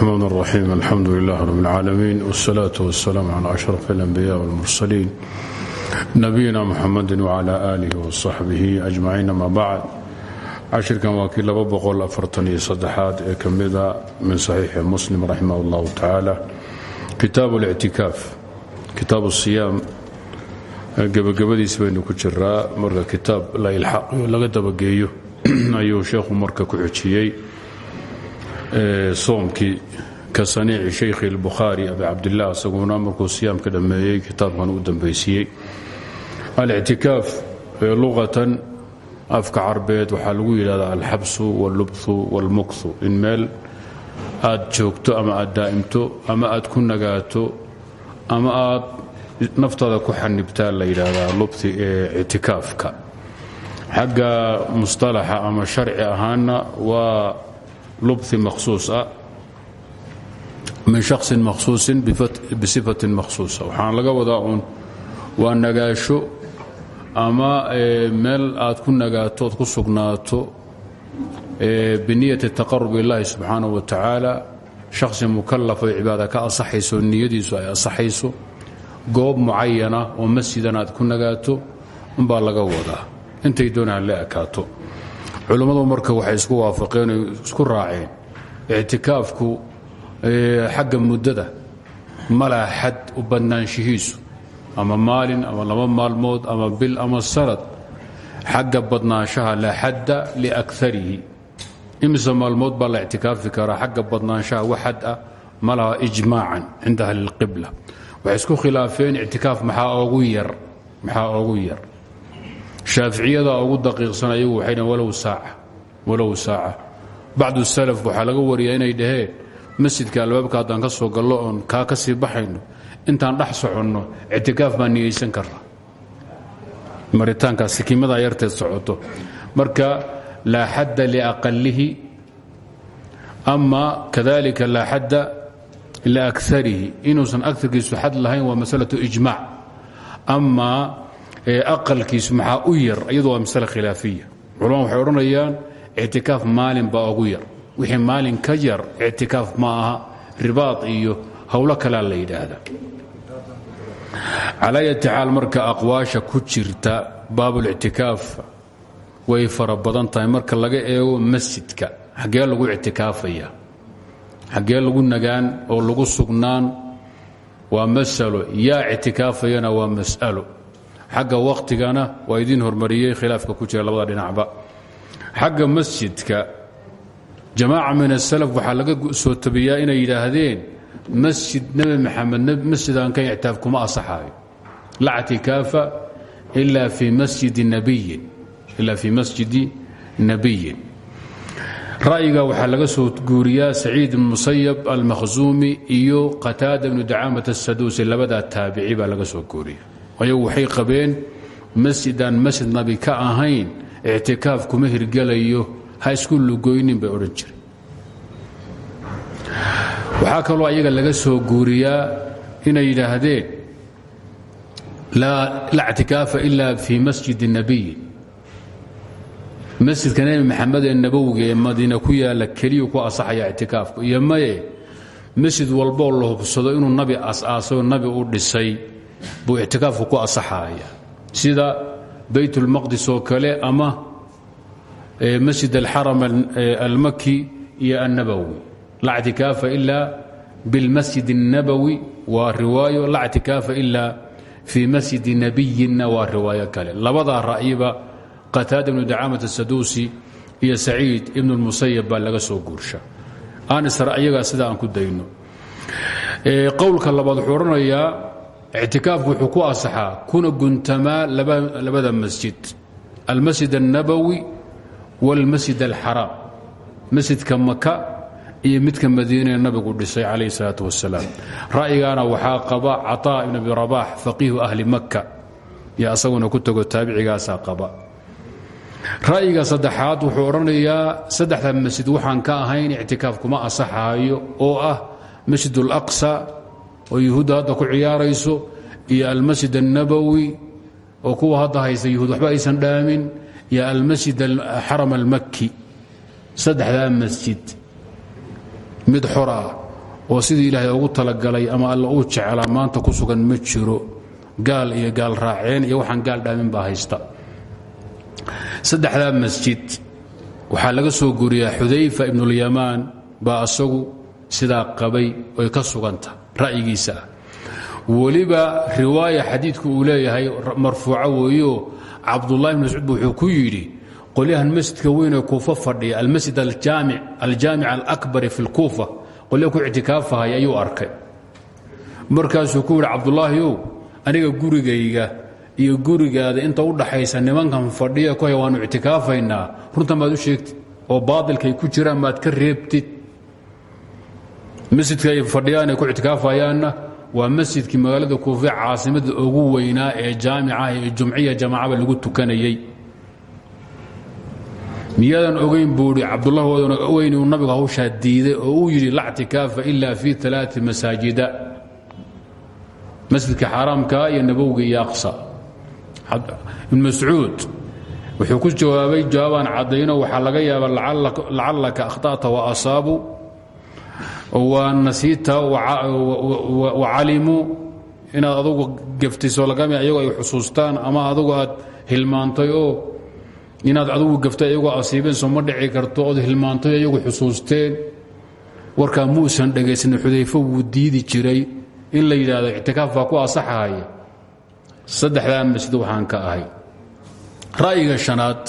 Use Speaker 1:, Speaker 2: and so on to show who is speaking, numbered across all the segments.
Speaker 1: الرحمن الرحيم الحمد لله رب العالمين والصلاة والسلام على أشرف الأنبياء والمرسلين نبينا محمد وعلى آله وصحبه أجمعين ما بعد cashirkan waa kii laba boqol afartan iyo saddexaad ee ka mida min saxiixi muslim raximah اllahu tacaala kitaab اlictikaaf kitaab الsiyaam gebagabadiis baynu ku jiraa marka kitaab la ilxaqiyo laga dabageeyo ayuu sheekhu marka ku xujiyey soomkii ka saniici shaykhi اlbukhaari abi cabdilah isaguna markuu siyaam ka dhammeeyey kitaabkan u dambaysiiyey alictikaaf luqatan afka carbeed waxaa lagu yidhahdaa alxabsu wاllubthu wاlmukthu in meel aad joogto ama aad daa'imto ama aad ku nagaato ama aad naftaada ku xanibtaa la yidhaahdaa lubthi ee ictikaafka xagga musطalaxa ama sharci ahaanna waa lubthi makhsuus ah min shaksin makhsuusin bisifatin makhsuusa waxaan laga wadaa uun waa nagaasho ama meel aad ku nagaato ood ku sugnaato biniyati taqarub illaahi subxaanaه wa tacaala shakhsi mukalaf oo cibaada ka asaxayso niyadiisu ay asaxayso goob mucayana oo masjidan aad ku nagaato umbaa laga wadaa intay doonaan la ekaato culummadu marka waxay isku waafaqeen o isku raaceen ictikaafku xagga muddada malaa xad u badnaanshihiisu ama maalin ama laba maalmood ama bil ama sanad xagga badnaanshaha la xadda liakarihi imise maalmood baa la ictikaafi karaa xagga badnaanshaha wax xad ah ma laha ijmaacan cinda ahli اlqibla waxay isku khilaafeen ictikaaf maxaa ogu yar shaaficiyada ugu daqiiqsan ayagu waxay dhaheen walow saaca bacdu salaf waxaa laga wariyaa inay dhaheen masjidka albaabka haddaan ka soo gallo oon kaa ka sii baxayno intaan dhex soconno ictikaaf baan niyeysan karnaa maritaankaas sikimadaa yarteed socoto. Marka laa xadda liaqalihi ama kadalika laa xadda liakarihi inuusan aarkiisu xad lahayn waa masalatu ijmac ama aqalkiisu maxaa u yar iyadu waa masale khilaafiya. Culama waxay odhanayaan ictikaaf maalin baa ugu yar. Wixii maalin ka yar ictikaaf ma aha ribaad iyo howlo kalea la yidhaahda calaa yati marka aqwaasha ku jirta baabulictikaaf way fara tahay. Marka laga eego masjidka xaggee lagu ictikaafaya xaggee lagu nagaan oo lagu sugnaan waa masalo. Yaa ictikaafayana waa mas'alo xagga wakhtigana waa idiin hormariyey khilaafka ku jira labada dhinacba. Xagga masjidka jamaaca min asalaf waxaa laga soo tabiyaa inay yidhaahdeen masjid nebi maxamed masjidaan ka ictaaf kuma asaxaayo la ctikaafa ila fii masjidi nabiyin ila fii masjidi nabiyin ra'yiga waxaa laga soo guuriyaa saciid ibn musayab almakhzuumi iyo qataada ibnu dacaamat asaduusi labadaa taabici baa laga soo guuriya ayagu waxay qabeen masjidaan masjid nabi ka ahayn ictikaaf kuma hirgelayo ha isku lugoynin bay odhan jire waxaa kaloo ayaga laga soo guuriyaa inay yidhaahdeen laa ctikaafa ila fii masjidi nabiyi masjidka nebi maxamed ee nabowiga ee madiina ku yaalla keliyu ku asaxaya ictikaafku. Iyo maye masjid walboo la hubsado inuu nabi as-aasayoo nabi u dhisay buu ictikaafku ku asaxaya sida baytulmaqdis oo kale ama masjid alxaram almaki iyo annabowi la ctikaafa ila bilmasjid الnabowi waa riwaayo la ctikaafa ila fii masjidi nabiyinna waa riwaayo kale labadaa ra'yiba qataada ibnu dacaamat asaduusi iyo saciid ibn اlmusayab baa laga soo guursha anisra iyagaa sida aan ku dayno qowlka labaad wuxuu odhanayaa ictikaafku wuxuu ku asaxaa kuna guntamaa labada masjid almasjid الnabowi wاlmasjid alxaraam masjidka maka iyo midka madiine nabigu dhisay calayh الsalaaة wasalaam ra'yigaana waxaa qaba caطaa ibn abi rabax faqiihu ahli maka iyo asaguna ku tago taabicigaasaa qaba ra'yiga saddexaad wuxuu odhanayaa saddexda masjid waxaan ka ahayn ictikaaf kuma asaxaayo oo ah masjid اlaqsa oo yuhuudda hadda ku ciyaarayso iyo almasjid الnabowi oo kuwa hadda haysta yuhuud waxba aysan dhaamin iyo almasjid xaram almaki saddexdaa masjid. Mid xor ah oo sidii ilaahay ugu talagalay ama alla uu jeclaa maanta ku sugan ma jiro gaal iyo gaal raaceen iyo waxaan gaal dhaamin baa haysta. Saddexdaa masjid waxaa laga soo guriyaa xudayfa ibnulyamaan baa asagu sidaa qabay oy ka suganta ra'yigiisa. Ah weliba riwaaya xadiidku uu leeyahay marfuuco weeyo cabdullahi bn mascuud wuxuu ku yidhi qolyahan masjidka weynee kuufa fadhiya almasjid aljaamic alakbari fi lkuufa qolya ku ictikaafahaya ayuu arkay. Markaasuu ku yidhi cabdulaahiyow aniga gurigayga iyo gurigaada inta u dhaxaysa nimankan fadhiya ku hay waannu ictikaafaynaa runtan baad u sheegtid oo baadilkay ku jiraan maad ka reebtid masjidka ay fadhiyaan ay ku ictikaafayaanna waa masjidkii magaalada kuufe caasimada ugu weynaa ee jaamica ee jumciya jamaacaba lagu tukanayey miyaadan ogayn buui cabdullah wadan ogeyn uu nabigu hawshaa diiday oo uu yidhi la ctikaafa ila fi alaai masaajida. Masjidka xaaraamka iyo nabowga iyo aqsa ibn mascuud wuxuu ku jawaabay jawaabaan caddayno waxaa laga yaaba lacallaka akhta'ta wa asaabu wa nasiita wa calimuu inaad adugu gaftiso lagami ayagoo ay xusuustaan ama adugu aad hilmaantay oo inaad adugu gaftay ayagoo asiibeen soo ma dhici karto ood hilmaantay ayagu xusuusteen warkaa muusan dhegaysan xudayfo wuu diidi jiray in la yidhaahdo ictikaaf baa ku asaxahaya saddexdaa masjid waxaan ka ahay ra'yiga shanaad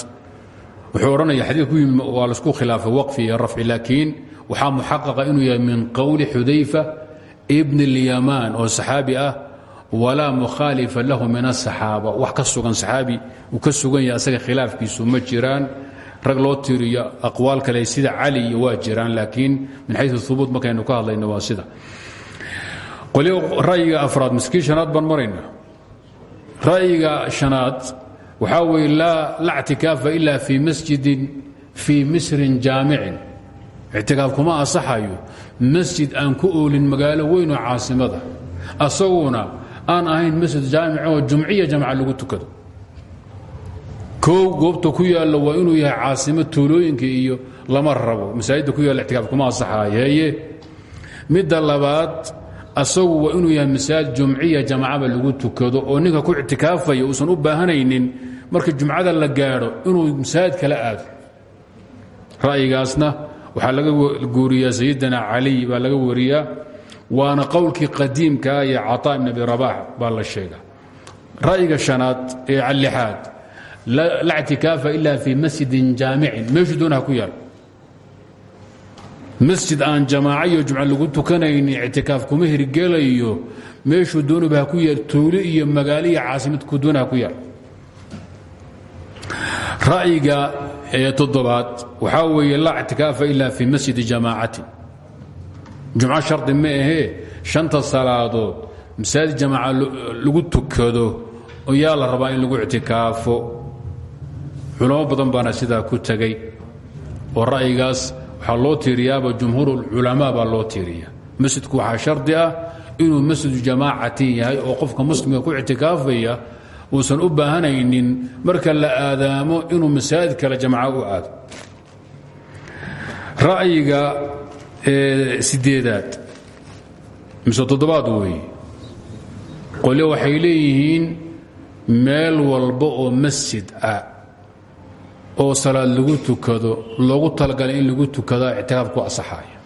Speaker 1: wuxuu odhanaya xadiid ku yimi waa la isku khilaafay waqfi iyo rafci laakiin waxaa muxaqaqa inuu yahay min qowli xudayfa ibn اlyamaan oo saxaabi ah walaa mukhaalifa lahu min asaxaaba wax ka sugan saxaabi uu ka sugan asaga khilaafkiisu ma jiraan. Rag loo tiiriyo aqwaal kale sida cali iyo jiraan laakiin min xayu hubuut markaynu ka hadlayno waa sida. Ra'yiga afraad miskiin shanaad baan marayna. Ra'yiga shanaad waxaa weeye laa ctikaafa ila fii masjidin fii misrin jaamicin ictikaaf kuma asaxayo masjid aan ku oolin magaalo weynoo caasimada. Asaguna aan ahayn masjid jaamic oo jumciya jamca lagu tukado. Kow goobta ku yaalla waa inuu yahay caasimo tuulooyinka iyo lama rabo. Masaajidda ku yaalla kuma asaxayeeye midda labaad asagu waa inuu yahay masaajid jumciya jamcaba lagu tukado oo ninka ku ictikaafaya uusan u baahanaynin marka jumcada la gaadho inuu masaajid kala aado. Ra'yigaasna waxaa laga guuriyaa sayidina caliy baa laga wariyaa waana qowlkii qadiimkaa iyo caطaa ibn abi rabax baa sheega ra'yiga shanaad ee lixaad la ctikaafa ila fii masjidin jaamicin. Meeshuu ku yaal? Masjid aan jamaaca iyo jumca lagu tukanayni ictikaaf kuma hirgelayo. Meeshuu doonaba ha ku yaal? Tuuli iyo magaalo iyo caasimadku doonaha ku yaal? Ra'yiga ee toddobaad waxaa weeye laa ictikaafa ila fii masjidi jamaacatin. Jumco shardi ma ahee shanta salaadood masaajid jamaaca lagu tukado yaa la rabaa in lagu ictikaafo. Culamo badan baana sidaa ku tegay oo ra'yigaas waxaa loo tiiriyaaba jumhuur culamaa baa loo tiiriya masjidku waxaa shardi ah inuu masjidu jamaacatin yahay oo qofka muslimka ku ictikaafaya uusan u baahanaynin marka la aadaamo inuu masaajid kale jamca u aado. Ra'yiga sideedaad mise toddobaad weeye. Qole waxay leeyihiin meel walba oo masjid ah oo salaad lagu tukado loogu talagalay in lagu tukadaa ictikaaf ku asaxaaya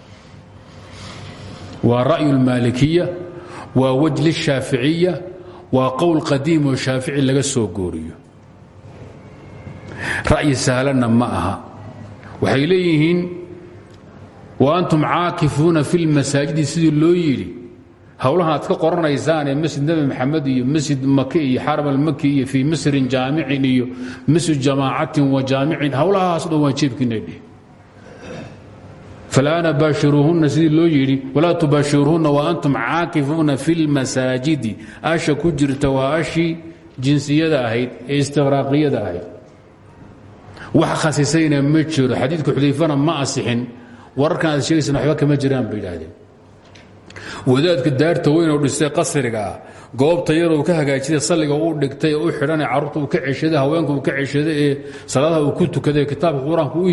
Speaker 1: waa ra'yu اlmaalikiya waa waj lishaaficiya waa qowl qadiim oo shaafici laga soo gooriyo. Ra'yi sahlanna ma aha. Waxay leeyihiin wa antum caakifuuna fi lmasaajidi sidii loo yidhi. Howlaha aad ka qoranaysaan ee masjid nebi maxamed iyo masjid maki iyo xaram almaki iyo fii misrin jaamicin iyo masjid jamaacatin wa jaamicin howlahaas dhan waa jeebkiina dheh falaana baashiruuhunna sidii loo yidhi walaa tubaashiruuhunna wa antum caakifuuna fi lmasaajidi asha ku jirta waa ashii jinsiyada ahayd istiqraaqiyada ahayd. Wax khasisayna ma jiro. Xadiidka xudayfana ma asixin. Wararkan aad sheegaysana waxba kama jiraan bay idhaahdeen wadaadka daarta weyn oo dhistay qasriga ah goobta yaroo ka hagaajida salliga u dhigtay ee u carruurta uu ka ceshaday haweenka uu ka ceshaday ee salaadaha uu ku tukaday kitaabka qur'aanka u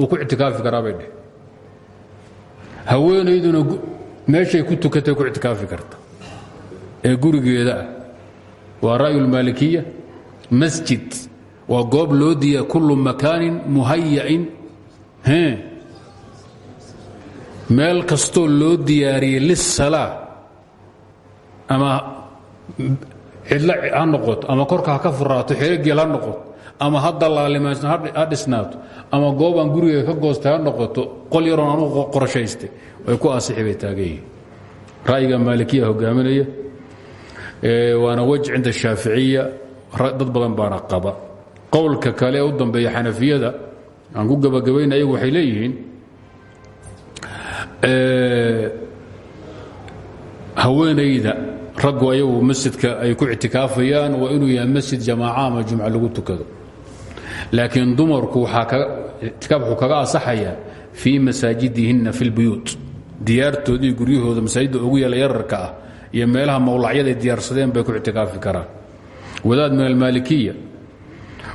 Speaker 1: uu ku ictikaafi karaa bay dheh haweenayduna meeshay ku tukatay ku ictikaafi karta. Ee gurigeeda ah. Waa ra'yu lmaalikiya masjid. Waa goob loo diiya kullu makaanin muhaya'in meel kastoo loo diyaariyey lisalaa ama cidlo ha noqoto ama korka ka furaato xerogeel ha noqoto ama ha dallaalimaysan ha ama goobaan guriga ka goostay ha noqoto qol yaroon anugu qorshaystay way ku asixi bay taagan yihiin ra'yiga maalikiya hogaaminaya waana wej cinda shaaficiya dad badan baana qaba. Qowlka kale u dambeeya xanafiyada aan ku gabagabayna ayagu waxay leeyihiin haweenayda raggu ayagu masjidka ay ku ictikaafayaan waa inuu yahay masjid jamaaca ama jumca lagu tukado laakiin dumarku ictikaaf wuxuu kaga asaxayaa fii masaajidihinna fi lbuyuut diyaartoodii guryahooda masaajidda ugu yeela yararka ah iyo meelaha mawlacyaday diyaarsadeen bay ku ictikaafi karaan. Wadaad min almaalikiya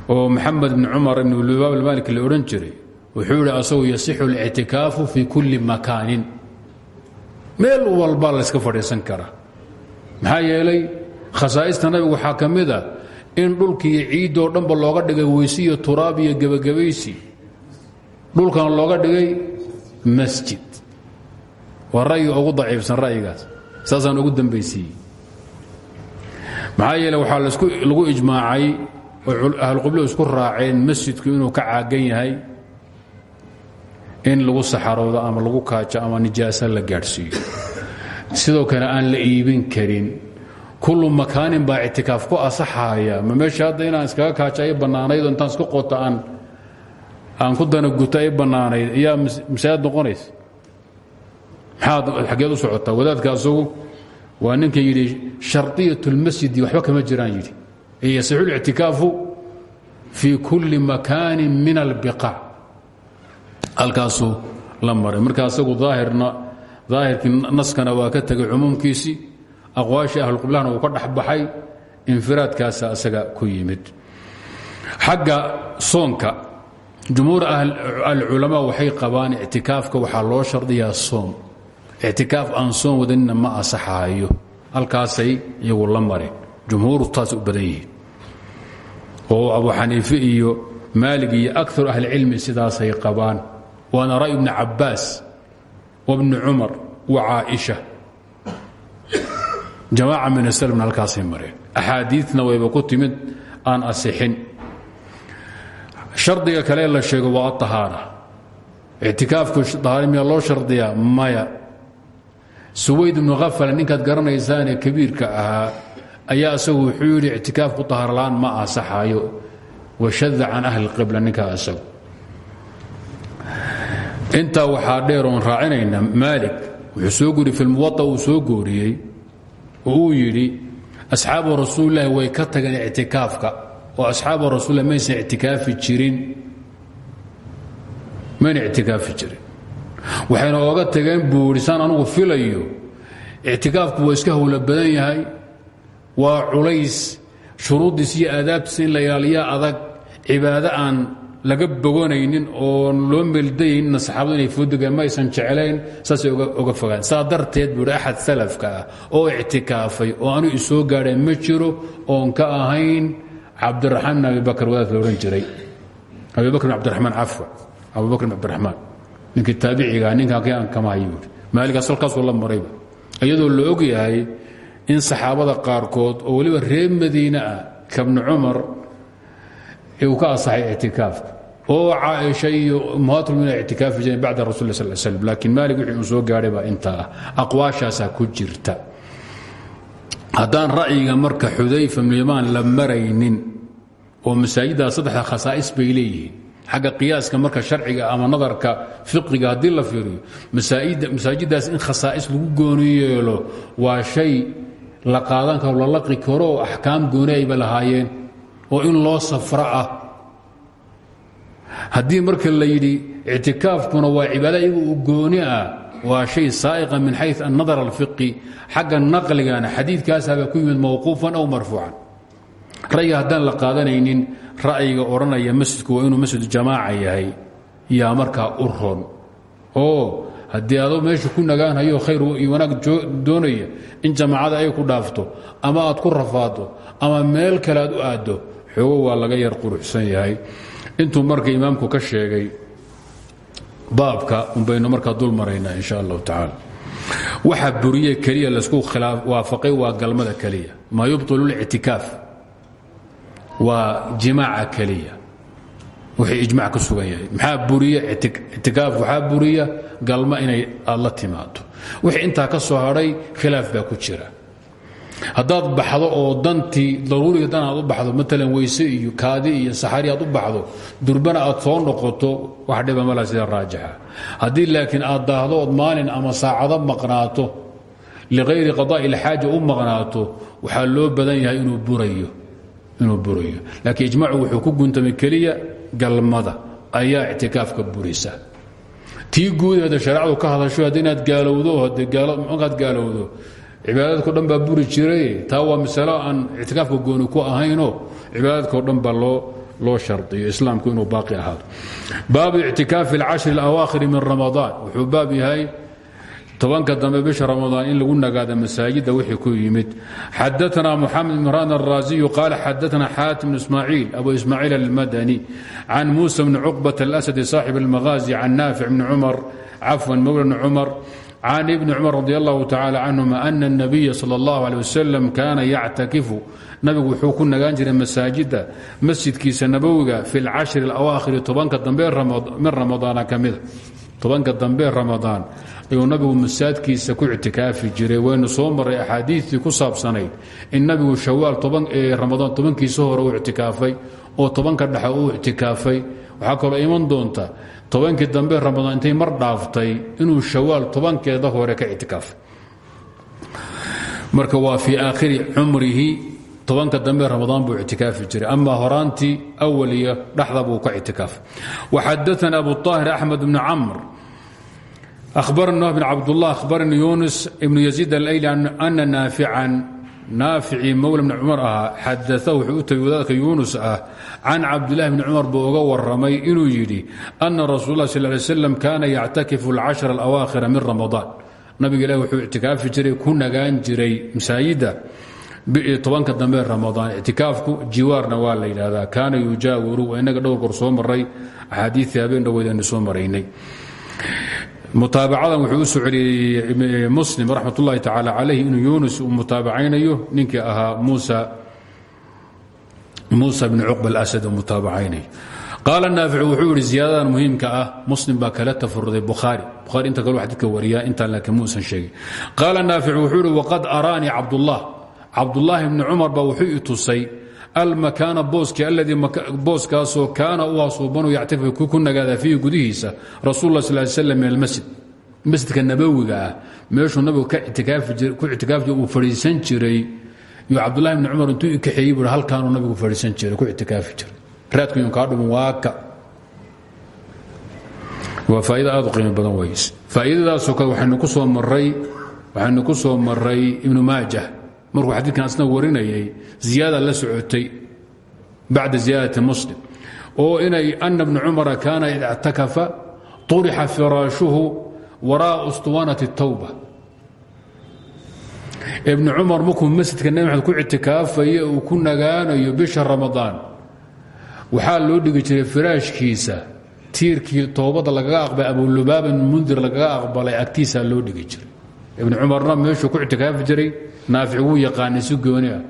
Speaker 1: oo maxamed bni cumar ibn lubaab almaaliki la odhan jiray wuxuu yidhi asagu yasixu اlictikaafu fi kulli makaanin. Meel walba layska fadhiisan karaa maxaa yeelay khasaa'ista nabigu waxaa in dhulkiiyo ciiddoo dhanba looga dhigay weyse iyo turaab iyo gebagabaysi dhulkana looga dhigay masjid. Waa ra'yi ugu daciifsan ra'yigaas. Saasaan ugu dambaysiiyey maxaa yeele waxaa lagu ijmaacay oo ahluqiblo isku raaceen masjidku inuu ka caagan yahay in lagu saxaroodo ama lagu kaajo ama nijaaso la gaadhsiiyo. Sidoo kale aan la iibin karin kullu makaanin baa ictikaaf ku asaxaaya ma meesha hadda inaan iskaga kaajo ay bannaanayd oo intaan isku qoto aan aan ku dana guto ay bannaanayd ayaa masaajid noqonaysa maxaad xaggeed u socotaa wadaadka asagu waa ninka yidhi sharطiyat اlmasjidi waxba kama jiraan yidhi yasixu اlictikaafu fii kulli makaanin min albiqaac halkaasuu la maray marka asagu aahirna daahirkii naskana waa ka tegay cumuumkiisii aqwaashii ahluqiblahana uu ka dhexbaxay infiraadkaasa asaga ku yimid. Xagga soonka jumhuur alculamaa waxay qabaan ictikaafka waxaa loo shardiyaa soom ictikaaf aan soon wadanina ma asaxaayo halkaasay iyagu la mareen jumhuuru taas u badan oo abu xaniife iyo maalig iyo akaru ahlicilmi sidaasay qabaan. Waana ra'yu bni cabbaas wabni cumar wa caaisha jamaaca min aslmna halkaasay mareen axaadiina wayba ku timid aan asixin shardiga kale la sheego waa aطahaara ictikaafku ahaara miyaa loo shardiyaa maya suwayd ibnu khafala ninkaad garanaysaanee kabiirka ahaa ayaa isagu wuxuu yidhi ictikaafku tahaarla'aan ma asaxaayo washada can ahli qibla ninkaa isagu intaa waxaa dheer oon raacinayna maalik wuxuu soo guuriyey fi lmuwaa uu soo gooriyey oo uu yidhi asxaabu rasuulilahi way ka tageen ictikaafka. Oo asxaabu rasuulilah maysan ictikaafi jirin. Mayna ictikaafi jirin. Waxayna ooga tageen buu yidhi anugu filayo. Ictikaafku waa iska howlo badan yahay. Waa culays shuruuddiis iyo aadaabtiisa in la ilaaliyaa adag. Cibaado aan laga bogonaynin oon loo meeldayayninna saxaabadu inay foodegeen ma aysan jeclayn saasay oga fogaan. Saa darteed buu hi axad salafka ah oo ictikaafay oo anu isoo gaadheen ma jiro oon ka ahayn cabdiraxmaan bin abibakr wadaadka la jiray. Abibakr bin cabdiraxmaan cafwa abubakr bin cabdiraxmaan. Ninkii taabiciga ninkan aan kama hayo buui maaligaas halkaasuu la marayba iyadoo la og in saxaabada qaarkood oo weliba reer madiine ah kabni cumar uu ka asaxay ictikaafka oo caaisha iyo ummahaatulmina ictikaafi jireen bacda rasul sal slm laakiin maalig wixii soo gaadhay baa intaa ah aqwaashaasaa ku jirta haddaan ra'yiga marka xudayfa bnuyamaan la maraynin oo masaajiddaa saddexda khasaa'is bay leeyihiin xagga qiyaaska marka sharciga ama nadarka fiqiga haddii la fiiriyo masaajiddaas in khasaa'is lagu gooni yeelo waa shay la qaadan karo la laqi karo oo axkaam gooni oo in loo safro ah haddii marka la yidhi ictikaafkuna waa cibaada iyagu gooni ah waa shay saa'iqa min xayu annadar alfiqi xagga naqligana xadiidkaasaaba ku yimid mawquufan aw marfuucan. Ra'yiga haddaan la qaadanaynin ra'yiga odhanaya masjidku waa inuu masjid jamaaca yahay yaa markaa u ron oo haddii adoo meesha ku nagaanhayo khayr iyo wanaag doonaya in jamaacada ay ku dhaafto ama aad ku rafaado ama meel kale aad u aaddo xoogo waa laga yar quruxsan yahay intuu marka imaamku ka sheegay baabka unbaynu markaa dul maraynaa insha allahu tacaala. Waxa buriye keliya la isku waafaqay waa galmada keliya. Maa yubطilu اlictikaaf waa jimaaca keliya. Wixii ijmac ka sugan yahay. Maxaa buriya ictikaaf waxaa buriya galma inay aad timaado wixii intaa ka soo hadhay khilaaf baa ku jira haddaad baxdo oo dantii daruuriga dan aad u baxdo maalan weyse iyo kaadi iyo saxari aad u baxdo durbana aad soo noqoto wax dhiba mala sida raajixa haddii laakiin aad daahdo ood maalin ama saacado maqnaato liqayri qada'i ilxaaja u maqnaato waxaa loo badan yahay inuu burayo inuu burayo. Laakiin ijmaacu wuxuu ku guntamay keliya galmada ayaa ictikaafka burisa. Tii guudeeda shareecadu ka hadasho haddii inaad gaalowdo markaad gaalowdo cibaadadko dhan baa buri jiray taa waa masalo aan ictikaafka gooni ku ahaynoo cibaadadko dhan baa loo loo shardiyo islaamku inuu baaqi ahaado baabu ictikaafi اlcashri اlawaakhiri min ramadaan wuxuu baab yahay tobanka dambe bisha ramadaan in lagu nagaada masaajidda wixii ku yimid xadaثna mxamed bn ran الraaziyu qaala xadaثna xaatim bn ismaaciil abu ismaaciil almadani can muusa bni cuqbaة اlasadi saaxib اlmagaazi can naafic bni cumar cafwan mowla bni cumar can ibni cumar radi allahu tacala canhuma ana الnabiya salى اllah alيه wasalam kaana yactakifu nabigu wuxuu ku nagaan jiray masaajidda masjidkiisa nabowiga fi اlcashri اlawaakhiri tobanka dambe min ramadaana ka mida tobanka dambe ramadaan ayuu nabigu masaajidkiisa ku ictikaafi jiray waynu soo maray axaadiitii ku saabsanayd in nabigu shawaal ramadaan tobankiisa hore uu ictikaafay oo tobanka dhexe uu ictikaafay waxaa kaloo iman doonta tobankii dambe ramadaan intay mar dhaaftay inuu shawaal tobankeeda hore ka ictikaafay marka waa fii aakhiri cumrihi tobanka dambe ramadaan buu ictikaafi jiray ama horaantii awal iyo dhexda buu ka ictikaafay waxadaana abu طaahir axmed bni camr أخبرنا بن عبد الله أخبرني يونس بن يزيد الأيلي أن naaficii mowla bni cumar ahaa xadaثahu wuxuu u tegey wadaadka yuunus ah can cabdillahi bni cumar buu uga warramay inuu yidhi ana rasuul lah sal lay slam kaana yactakifu alcashra alawaakhira min ramadaan nabiga ilahi wuxuu ictikaafi jiray ku nagaan jiray masaajidda tobanka dambe ramadaan ictikaafku jiwaarna waa la yidhaahdaa kaana yujaawiru waa inaga dhowr goor soo maray soo maraynay mutaabacadan wuxuu u soo celiyey muslim raxmat ullahi tacaala calayh inuu yunus uu mutaabacaynayo ninkii ahaa muusa bni cuqba alasad uu mutaabacaynayo. Qaala naaficu wuxuu yidhi ziyaadadan muhiimka ah muslim baa kala tafaruday bukhaari. Bukhaari inta kale xadidka wariyaa intaan laakiin muusan sheegin. Qaala naaficu wuxuu yidhi waqad araanii cabdullah. Cabdulaahi bni cumar baa wuxuu i almakaana booskii aladii booskaasoo kaana u asuubanu yactakifu ku nagaada fiihi gudihiisa rasul la sal slam min almasjid masjidka nabowiga ah. Meeshuu nabigu ku ictikaafi uu fadhiisan jiray. Yuu cabdulahi bni cumar intuu ikaxeeyey bui halkaanuu nabigu fadhiisan jiray ku ictikaafi jiray raadkayun kaa dhumin waaka waa faa'iida aad u qiimo badan weys faa'iidadaasoo kale waxaynu ku soo maray ibnu maajah markuu xadiidkan asna warinayay ziyaada la socotay bacda ziyaadati muslim oo inay ana bna cumara kaana id ictakafa طurixa firaashuhu wara'a ustuwanati الtawba ibnu cumar markuu masjidka nebi maxamed ku ictikaafaye uu ku nagaanayo bisha ramadaan waxaa loo dhigi jiray firaashkiisa tiirkii toobadda lagaga aqbalay abulubaaban mundir lagaga aqbalay agtiisaa loo dhigi jiray ibn cumarna meeshuu ku ictikaafi jiray naafic wuu yaqaanay si gooniah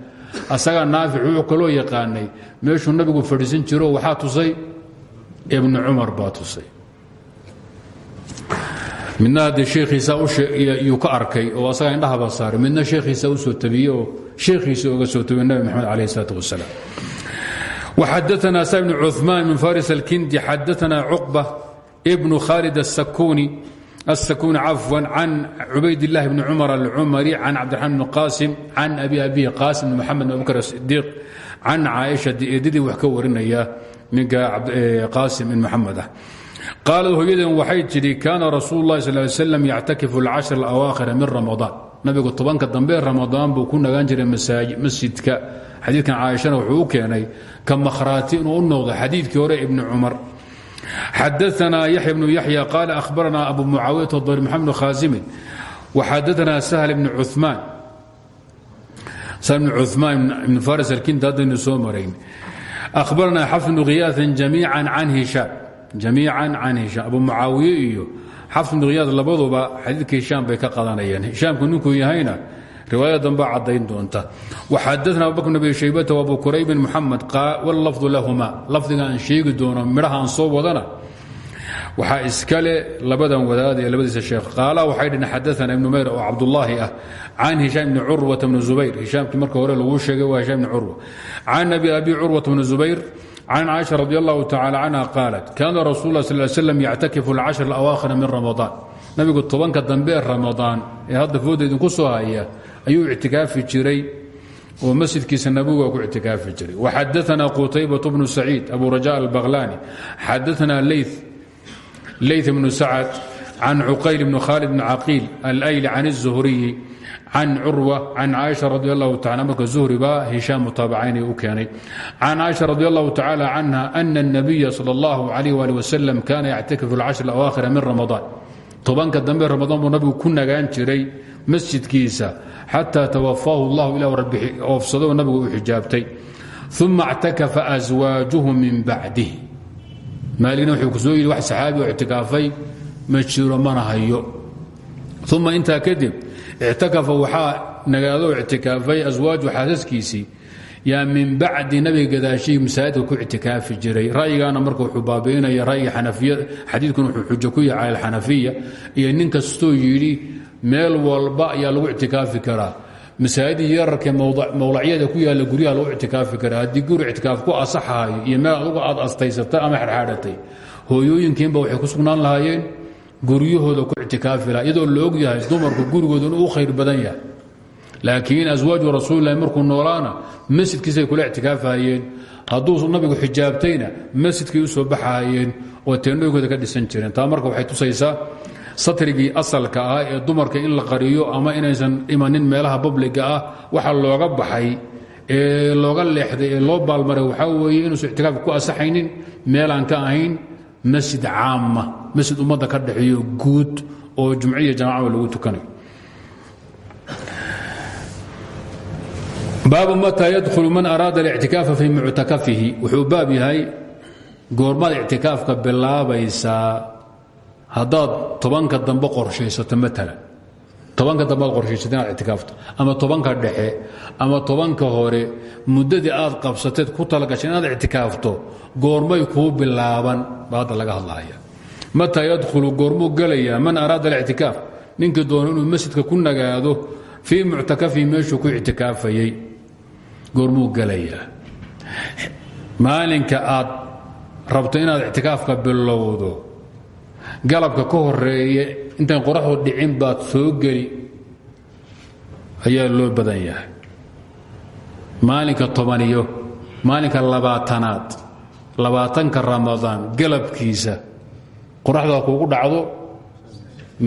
Speaker 1: asagaa naafic wuxuu kaloo yaqaanay meeshuu nabigu fadhiisan jiro waxaa tusay ibnu cumar baa tusay. Midna haddee sheekhiisaa yuu ka arkay oo asagaa indhahaba saaray midna sheekhiisaa u soo tabiyey oo sheekhiisa oga soo tabiyey nabi moxamed calayh isalaatu wasalaam. Waxadaana sa ibnu cumaan min faris alkindi xadaana cuqba ibnu khaalid assakuuni السكون عفوا عن عبيد الله بن عمر العمري عن عبد الرحمن بن قاسم عن أبي أبيه قاسم بن محمد بن أبو بكر الصديق عن عائشة يددي وحكا ورنيا من قاسم بن محمد قال هيدا waxay tidhi كان رسول الله صلى الله عليه وسلم يعتكف العشر الأواخر من رمضان nabigu tobanka dambe ramadaan buu ku nagaan jiray masjidka xadiidkan caaishana wuxuu u keenay ka makhraati inuu u noqdo xadiidkii hore ibni cumar xadaثna yaحya بن yaحyى qال أhbarna abu mucaawiyaة الضr mxamed بن khاaزimi وxadaثna سهل بن cuثmaan سهل بن cuثmaan بn faris alkinta haddaynu soo marayn أhbarna xafs بن غiyaaث جamيiعا can hishaam jamiican can hishaam abu mucaawiye iyo xafs bnu khiyaad labaduba xadiidka hishaam bay ka qadanayeen hishaamku ninkuu yahayna riwaayada dambaa caddayn doonta. Waxadana abubakr bn abi shaybata wabu quraybin muxamed wallafdu lahuma lafdiga aan sheegi doono midhaha soo wadana. Waxaa iskale labadan wadaad ee labadiisa sheekh qaala waxay dhiheen xadaana ibnu mayr oo cabdullaahi ah can hishaam bni curwata bni zubayr. Hishaamkii marka hore laguu sheegay waa hishaam bni curwa. Can abi abi curwata bni zubayr can caaisha radi allahu tacala canha qaalat kaana rasul lah sal slam yactakifu alcashar alawaakhira min ramadaan nabigu tobanka dambe ee ramadaan ee hadda fooda soo haya ayuu ictikaafi jiray oo masjidkiisa nabiga ku ictikaafi jiray waxadaana qutaybat bnu saciid abu raja albaqlani xadaana leyth bnu sacad can cuqayl bni khalid bn caqiil alayli can الzuhriyi can curwa can caaisha radi allahu taala marka zuhri baa hishaam mutaabacaynay u keenay can caaisha radi allahu tacaala canha ana الnabiya sal اllahu alayh ali wasalam kana yactakifu alcashر awaakhira min ramadaan tobanka dambe ramadaan buu nabigu ku nagaan jiray masjidkiisa xataa tawafaahu اllahu ilah rabbi oofsado nabigu u xijaabtay. Uma اctakafa aswaajuhu min bacdih maaligna wuxuu ku soo yidhi wax saxaabi oo ictikaafay ma jiro mana hayo. Kadib ictakafa waxaa nagaado ictikaafay aswaaju xaasaskiisii. Yaa min bacdi nabiga gadaashihii masaajidka ku ictikaafi jiray. Ra'yigaana marka wuxuu baabi'inaya ra'yiga xanafiya wuxuu xujo ku yahay cala alxanafiya iyo nin kastoo yidhi meel walba ayaa lagu ictikaafi karaa. Masaajidii yararka mowlacyada ku yaalla guryaha lagu ictikaafi karaa. Haddii ictikaaf ku asaxahayo iyo meel adugu aad astaysatay ama xerxaadhatay hooyooyinkiinba waxay ku sugnaan lahaayeen guryahooda ku ictikaafi laha iyadoo la yahay dumarku gurigooda inuu u khayr badan yahay. Laakiin aswaaju rasuulilahi markuu noolaana masjidkiisay kula ictikaafahayeen hadduu nabigu xijaabtayna masjidkay soo baxahayeen oo teendhooyinkooda ka dhisan jireen. Taa marka waxay tusaysaa satrigii asalka ah ee dumarka in la qariyo ama inaysan imanin meelaha babliga ah waxa looga baxay ee looga leexday ee loo baalmaray waxaa weeye inuusan ictikaafka ku asaxaynin meelaan ka ahayn masjid caama masjid ummadda ka dhexeeyo guud oo jumciya jamacaba lagu tukanayo baabu mataa yadkhulu man araada اlictikaafa fii muctakafihi wuxuu baab yahay goormaad ictikaafka bilaabaysaa haddaad tobanka dambe qorshaysato maalan tobanka dambe aad inaad ictikaafto ama tobanka dhexe ama tobanka hore muddadii aad qabsateed ku talagashay inaad ictikaafto goormay kuu bilaaban baa laga hadlaya mataa yadkhulu goormuu gelayaa man araada alictikaaf ninkii doono inuu masjidka ku nagaado fii muctakafihi meeshuu ku ictikaafayey goormuu gelayaa. Maalinka aad rabto inaad ictikaafka bilowdo galabka ka horeeye intaan qoraxdu dhicin baad soo geli ayaa loo badan yahay. Maalinka tobaniyo maalinka labaatanaad labaatanka ramadaan galabkiisa qoraxdaa kuugu dhacdo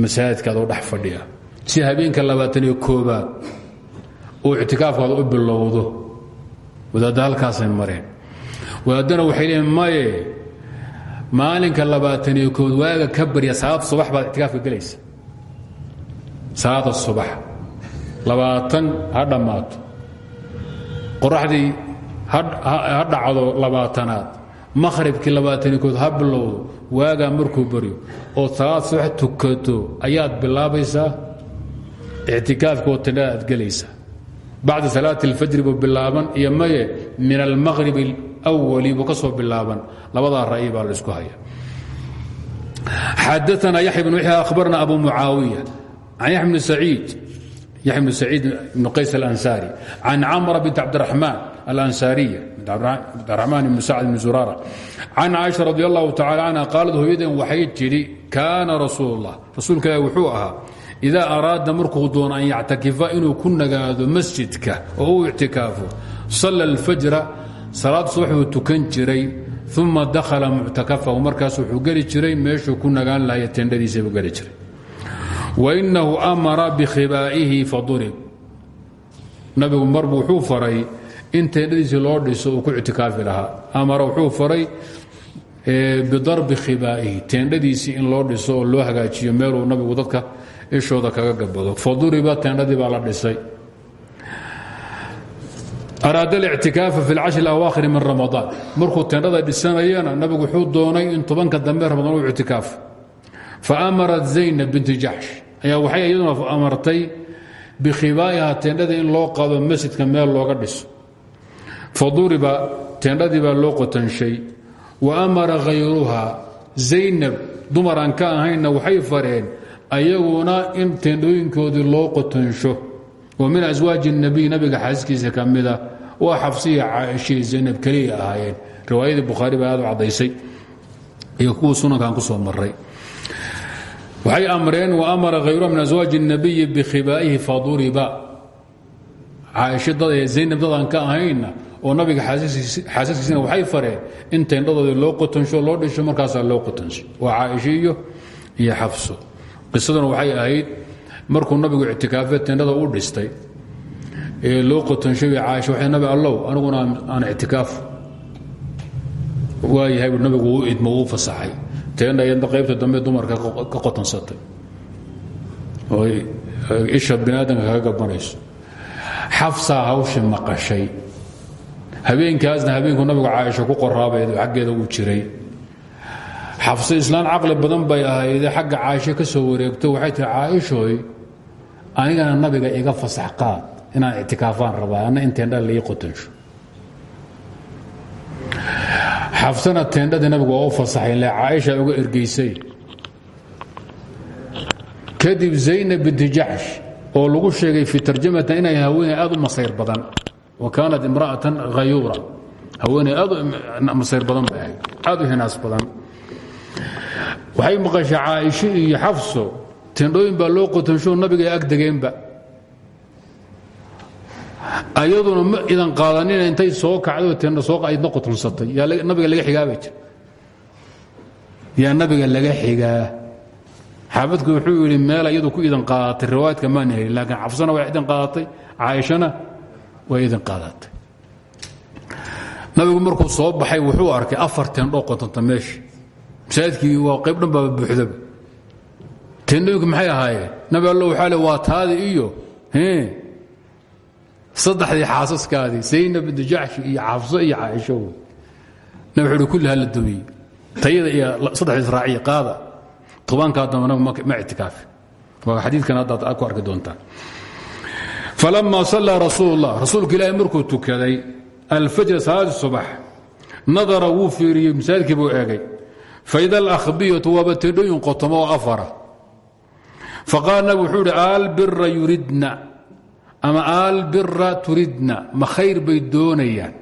Speaker 1: masaajidkaada u dhex fadhiya. Si habeenka labaataniyo koobaad uu ictikaafkaada u bilowdo wadaadda halkaasay mareen. Wadaadana waxay leeyiin maalinka labaataniyo kood waaga ka barya salaada subax baad ictikaafka gelaysa. Salaada subax. Labaatan ha dhammaato. Qoraxdii ha dhacdo labaatanaad. Makhribkii labaataniyo ha bilowdo waagaa markuu baryo oo salaad subax tukato ayaad bilaabaysaa ictikaafka oo tandhada aad gelaysaa bacda salaati اlfajri buu bilaaban اlwali buu ka soo bilaaban. Labadaa ra'yi baa la isku haya. Xadaana yaxya bn yaxya akhbarna abu mucaawiya can yaxya bn saciid yaxya bn saciid bn qays alansari can camra bint cabdiraxmaan alansaariya cabdiraxmaan ibn sacd bn zurara can caaisha radi allahu tacala canha qaalad hooyadeen waxay tidhi kaana rasuul اllah rasuulka ilahi wuxuu ahaa idaa araada markuu doono an yactakifa inuu ku masjidka oo u ictikaafo alfajra salaad subax buu tukan jiray uma dakhala muctakafahu markaas wuxuu geli jiray meeshuu ku nagaan lahaya tendhadiisa buu geli jiray. Wainahu amara bikhibaa'ihi fadurib nabigu marbu wuxuu faray in tendhadiisii loo dhiso uu ku ictikaafi lahaa. Amara wuxuu faray bidarbi khibaa'ihi teendhadiisii in loo dhiso oo loo hagaajiyo meeluu nabigu dadka ishooda kaga gabado. Faduriba teendhadii baa la dhisay araada اlictikaafa fi اlcashri اlawaakhiri min ramadaan markuu teendhada dhisanayana nabigu wuxuu doonay in tobanka dambe ramadaan u ictikaaf faamarat zaynab binti jaxsh ayaa waxay iyaduna amartay bikhibaa'iha teendhada in loo qado masjidka meel looga dhiso faduriba teendhadii baa loo qotanshay wa amara khayruha zaynab dumar aan ka ahaynna waxay fareen ayaguna in teendhooyinkoodii loo qotansho wa min aswaaji nabiy nabiga xaaskiisa ka mida waa xabsiya caaishay zaynab keliya ahaayeen. Riwaayadii bukhaari baa aad u cadaysay iyo kuwa sunankan ku soo maray waxay amreen waamara khayruha min aswaaji الnabiyi bikhibaa'ihi oo nabiga xaasaskiisina waxay fareen in tayndhadoodii loo qotansho loo dhisho markaasaa loo qotansho waa caaisha iyo iyo xabso waxay ahayd markuu nabigu ictikaafee teendhada u dhistay ee loo qotanshay caaisha waxay nabi allow aniguna aan ictikaaf. Waayahay buu nabigu u idmo uu fasaxay. Teendha iyadna qaybta dambe dumarka ka qotansatay. Oo isha bini aadamka kaga gabanayso xafsaa hawshi maqashay. Habeenkaasna habeenku nabigu caaisha ku qoraabay xaggeeda uu jiray. Xafse islaan caqli badan bay ahaydee xagga caaisho ka soo wareegto waxay tihi caaishooy anigana nabiga iga fasax qaad inaan ictikaafaan rabaa anna in teendha laii qotansho xafsana teendhadii nabigu waa fasaxay ile caaisha uga ergeysay. Kadib zaynab binti oo lagu sheegay fii tarjamata inay haweeney aad u badan wa kaanat imra'atan hayuura haweeney aad masayr badan bay aad hinaas badan. Waxay maqashay caaisho iyo xafso tendhooyin baa loo qotansho nabiga ag degeenba. Ayaduna ma idan qaadanina intay soo kacdo tendho soo idna qotansatay nabiga laga xigaaba jir. Yaa nabiga laga xigaa. Xaafadku wuxuu yidhi meel iyadu ku idan qaadatay riwaayadka maan helin laakiin xafsana way idan qaadatay caaishana way idan qaadatay. Nabigu markuu soo baxay wuxuu arkay afar tendhoo qotanta meesha masaajidkii waa qayb dhan baaba buuxdaba tendhooyinku maxay ahaayeen? Nabi allo waxaa le waa iyo saddexdii xaasaskaadii saynab binti jaxshi iyo xafso iyo caaisho nabi wuxuu uhi kulli hala dumiye tayada iyo saddexda israaciya qaada tobankaa dambe nabigu ma ictikaafi. Waa xadiidkan haddaad ku arki doontaan. Falama sallaa rasuul اllah rasuulka ilaahi markuu tukaday alfajr salaadii subax nadara wuu fiiriyey masaajidkii buu eegay. Faida alahbiyatu waaba tendhooyin qotomo faqaal nabig wuxuu idhi albira yuridna ama albira turidna ma khayr bay doonayaan.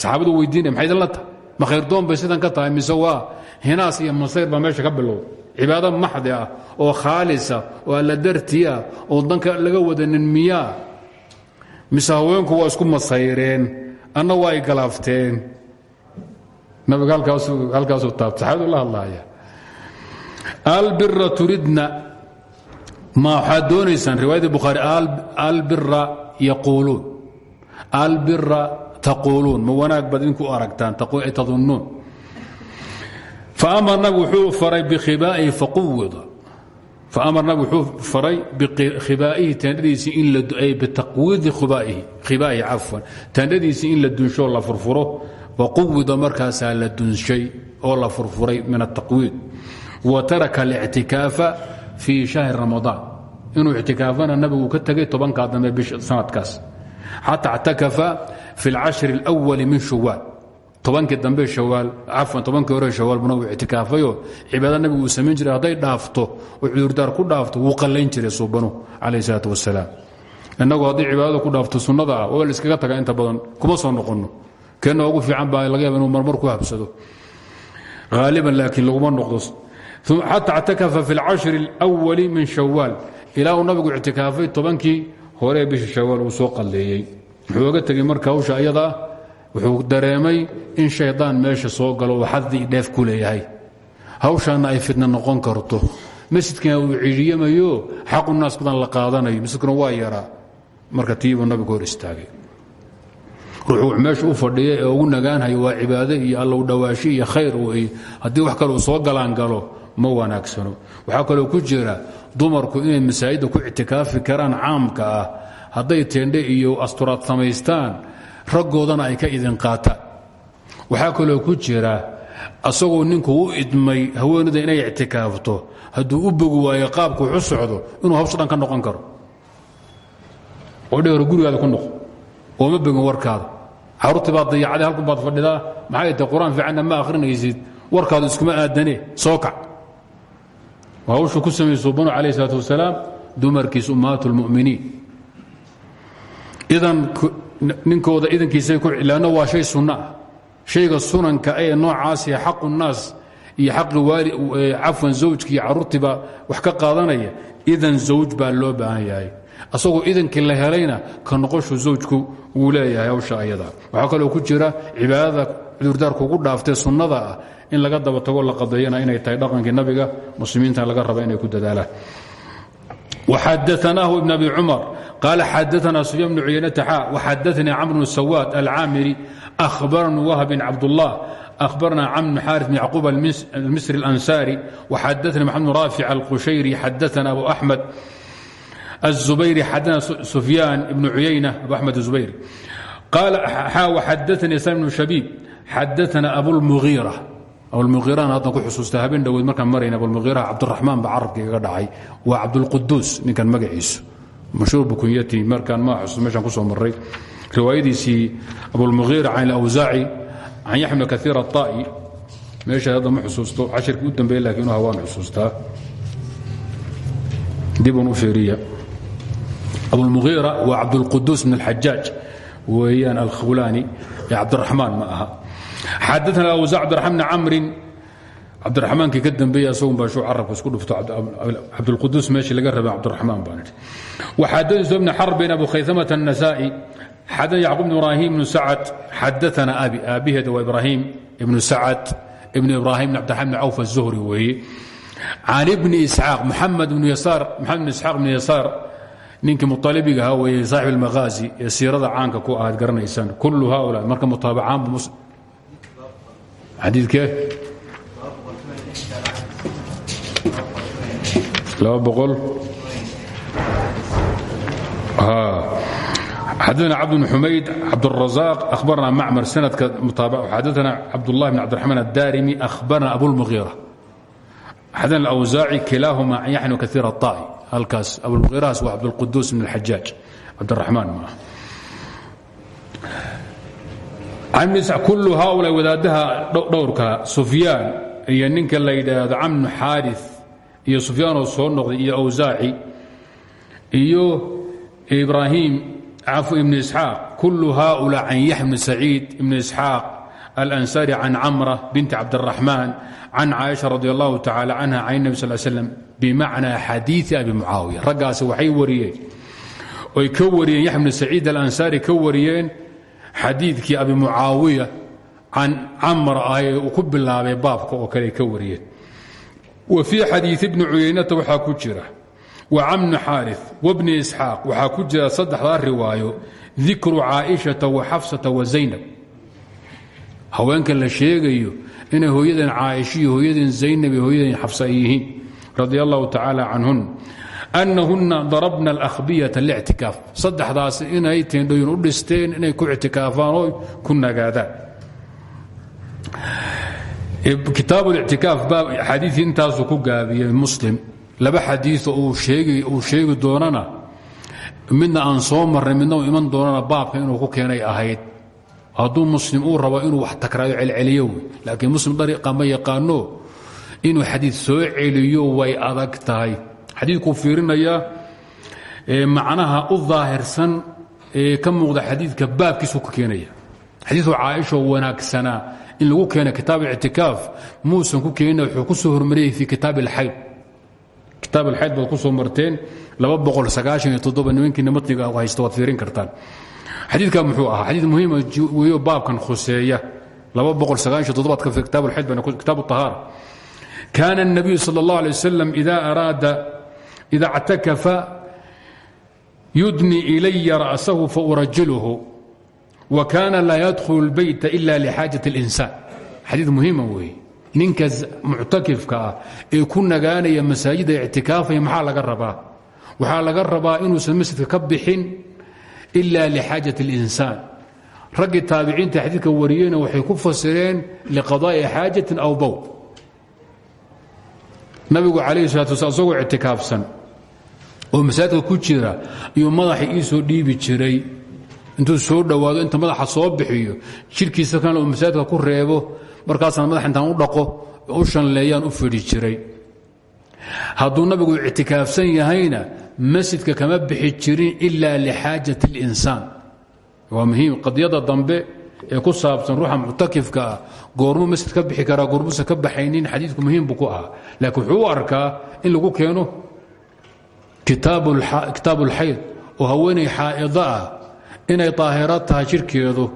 Speaker 1: Saxaabadu weydiinaya maxay idin la tahay? Ma khayr doon bay sidan ka tahay mise waa hinaas iyo masayr baa meesha ka bilowda cibaado maxdi ah oo khaalisa oo alla darti ah oo danka laga wadanin miyaa mise haweenku waa isku masayreen anna waa ay ma waxaad doonaysaan riwaayadda bukhaari albira yaquuluun. Albira taquuluun. Ma wanaag baad idinku aragtaan tadunnuun. Faamar nabigu wuxuu faray bikhibaa'ihi faquwida faamar nabigu wuxuu faray bikhibaa'ihi teendhadiisii in la bitaqwiidi khibaa'ihi cafwan. Teendhadiisii in la dunsho la furfuro. Waquwida markaasaa la dunshay oo la furfuray min ataqwiid wa taraka alictikaafa fii shahri ramadaan inuu ictikaafana nabigu ka tegay tobankaa dambe bisha sanadkaas xataa اctakafa fi اlcashri اlأwali min shawaal tobankii dambe hawaal cafwan tobankii hore shawaal buu nabigu ictikaafayo cibaada nabigu uu samayn jiray hadday dhaafto oo cudurdaar ku dhaafto wuu qallayn jiray suubanu calayh الsalaat wasalaam innagu haddii cibaadada ku dhaafto sunnada ah waa la iskaga tagaa inta badan kuma soo noqonno keenna ugu fiican baa laga yaba inuu marmar ku habsado haaliban laakiin laguma noqdo xata اctakafa fi اlcashri اlأwali min shawaal ilaa uu nabigu ictikaafay tobankii hore ee bisha shawaal uu soo qalleeyey wuxuu oga tegey marka hawsha ayadaa wuxuu dareemay in shaydaan meesha soo galo uu xadi dheef ku leeyahay hawshaanna ay fitna noqon karto masjidkana uu ciidiyamayo xaqu naas badan la qaadanayo masjidkuna waa yaraa marka tiibuu nabigu hor istaagay ruuxuu meesha u fadhiya ee ugu nagaanhayo waa cibaado iyo allow dhawaashi iyo khayr wey haddii wax kale uu soo galaan galo ma wanaagsano. Waxaa kaloo ku jira dumarku inay masaajidda ku ictikaafi karaan caamka ah. Hadday teendhe iyo asturaad samaystaan raggoodana ay ka idin qaataan waxaa kaloo ku jira asagoo ninku u idmay haweenada inay ictikaafto hadduu u bogi waayo qaabku waxu socdo inuu hawsha dhan ka noqon karo. Oo gurigaada ku noqo. Ooma bogin warkaada. Caruurtii baad dayacday halkun baad fadhidaa. Maxay tahay qur'aan fiicanna ma akhrinaysid. Warkaadu iskuma aadane soo kac waa hawshuu ku sameeyey suubanu calayh isalaat wasalaam dumarkiis ummahaat اlmu'miniin idan ninkooda idankiisay ku ilaanno waa shay sunno ah shayga sunanka ee noocaasiya xaqu naas iyo xaqi cafwan zawjki iyo carruurtiiba wax ka qaadanaya idan zawj baa loo baahan yahay. Asagoo idankii la helayna ka noqoshu zawjku wuu leeyahay hawsha ayada. Waxaa kaloo ku jira cibaadada cudurdaar kugu dhaaftee sunnada ah in laga daba tago la qadeeyana inay tahay dhaqankii nabiga muslimiinta laga raba inay ku dadaalaan وxadaثnaahu ibn abi cumar qaal xadaثna sufyaan bn cuyaynata xa وxadaثnii camr bn sawaad alcaamiri أhbarnي whb bn cabdالlah أhbarna cmr bn xاriث bn yacquub almisri الأnsaari وxadaثnii mxamed bn raafic alqushayri xadaثna abu أxmed الزبيري xadna سفyاn بن عuyaynة أbu أحمد الزبيري قال xadaثnي سلم بن شhبيب xadaثna أبوالمغيرة abulmuqiiraan haddan ku xusuusta habeen dhaweed markaan marayna abulmuqiiraha cabduraxmaan ba carabka igaga dhacay. Waa cabdulquduus ninkan magaciisu. Mashhuur bikunyatihi markaan ma xusuus meeshaan ku soo marray. Riwaayadiisii abulmuqiira can ilawsaaci can yaxya bna kaiir aطaa'i meeshaa hadda ma xusuusto cashirkii u dambeeye laakiin uha waan xusuustaa. Dibun u fiiriya. Abulmuqiira waa cabdulquduus bn alxajaaj weeyaan alkhawlaani ee cabdiraxmaan ma aha xadaana awsa cabdiraxmaan bni camrin cabdiraxmaankii ka dambeeya asagun baa shuu carabka isku dhufto cabdulquduus meeshii laga rabay cabdiraxmaan baan idhi waxadaisu bni xarbin abu khaysamata النasaa'i xadana yacquub bn ibraahim bnu sacad xadaana abi aabiheeda waa ibraahim ibnu sacad ibnu ibraahim bn cabdiraxman bn cawf الzuhri weeye can ibni isxaaq muxamed bn yasaar maxamed bn isxaaq bn yasaar ninkii mualibiga ahaa weeye saaxib almaghaazi ee siirada caanka ku ahaad garanaysaan kullu haula marka mutaabacaanbu xadiidkee xadana cabd bn xumayd cabdrazaq ahbarna macmar sanadka xadana cabdullah bn cabdiraxmaan addaarimi ahbarna abulmuhiira xadana awsaaci kilaahuma yaxnu kaiir aai halkaas abulmuhiirahaas waa cabdulquduus bn alxajaaj cabdiraxmaan maaha kullu haula wadaadaha dhowrka sufyaan iyo ninka la yidhaahdo camnu xaari iyo sufyaanoo soo noqday iyo awsaaci iyo ibraahim cafu ibn isxaaq kullu haula can yaxya bni saciid ibn isxaaq alansaari can camra binti cabdiraxmaan can caaisha radi allahu tacala canha can nebi sal slm bimacnaa xadiii abi mucaawiya. Raggaasi waxay wariyeen oy ka wariyeen yaxya bni saciid alansaari ka wariyeen xadiidkii abi mucaawiya can camr ah ee ku bilaabay baabka oo kale ka wariyeen. Wa fii xadiii bni cuyaynata waxaa ku jira wa camni xaari wabni isxaaq waxaa ku jira saddexdaa riwaayo dikru caaishata wa xafsata wa zaynab. Haweenkan la sheegayo inay hooyadeen caaisha iyo hooyadeen zaynab iyo hooyadeen xafsa yihiin radi allahu tacaala annahunna darabna alahbiyata lictikaaf saddexdaas inay teendhooyin u dhisteen inay ku ictikaafaan oo ku nagaadaan kitaab lictikaaf baab xadiii intaasuu ku gaabiyey muslim laba xadiio uu sheegi doonana midna aan soo marnay midna uu iman doonana baabka inuu ku keenay ahayd hadduu muslim uu rabo inuu wax takraayo celceliyo laakiin muslim dariiqa ma yaqaano inuu xadiid soo celiyo way adag tahay xadiidkuu fiirinayaa macnaha u daahirsan ee ka muuqda xadiidka baabkiisu ka keenaya xadiiu caaisha wanaagsanaa in lagu keena kitaab ictikaaf muusan ku keenina wuxuu ku soo hormariyey fii kitaab alxayd kitaab alxayd baad ku soo marteen nimankiina matniga haysta waad fiirin kartaan xadiidka muxuu ahaa xadiid muhiima weeyo baabkan khuseeya kitaab alxayd kitaab ahaara kaana الnabiyu salى اllah alيه wasalam ida araada ida اctakafa yudni ilaya ra'sahu faurajilhu wa kaana laa yadkhulu اlbayta ila lxaajaة اlinsaan xadiid muhiima weeye ninka muctakifka ah ee ku nagaanaya masaajida ictikaafaya maxaa laga rabaa waxaa laga rabaa inuusan masjidka ka bixin ila lxaajaة اlinsaan raggii taabiciinta xadiidka wariyeyna waxay ku fasireen liqadaa'i xaajatin aw bow nabigu calayhi salatu waslam isagoo ictikaafsan oo masaajidka ku jira iyuu madaxa ii soo dhiibi jiray. Intuu soo dhowaado inta madaxa soo bixiyo jidhkiisa kan uu masaajidka ku reebo markaasaan madaxa intaan u dhaqo u shanleeyaan u fidhi jiray. Hadduu nabigu ictikaafsan yahayna masjidka kama bixi jirin ila lixaajat اlinsaan waa muhiim. Qadiyada dambe ee ku saabsan ruuxa muctakifka ah masjid ka bixi karaa goormuusan ka baxaynin xadiidku muhiim buu ku ahaa. Laakiin wuxuu arkaa in lagu keeno kitaab اlxayd oo haweenay xaa'ida ah inay daahira tahay jirkeedu.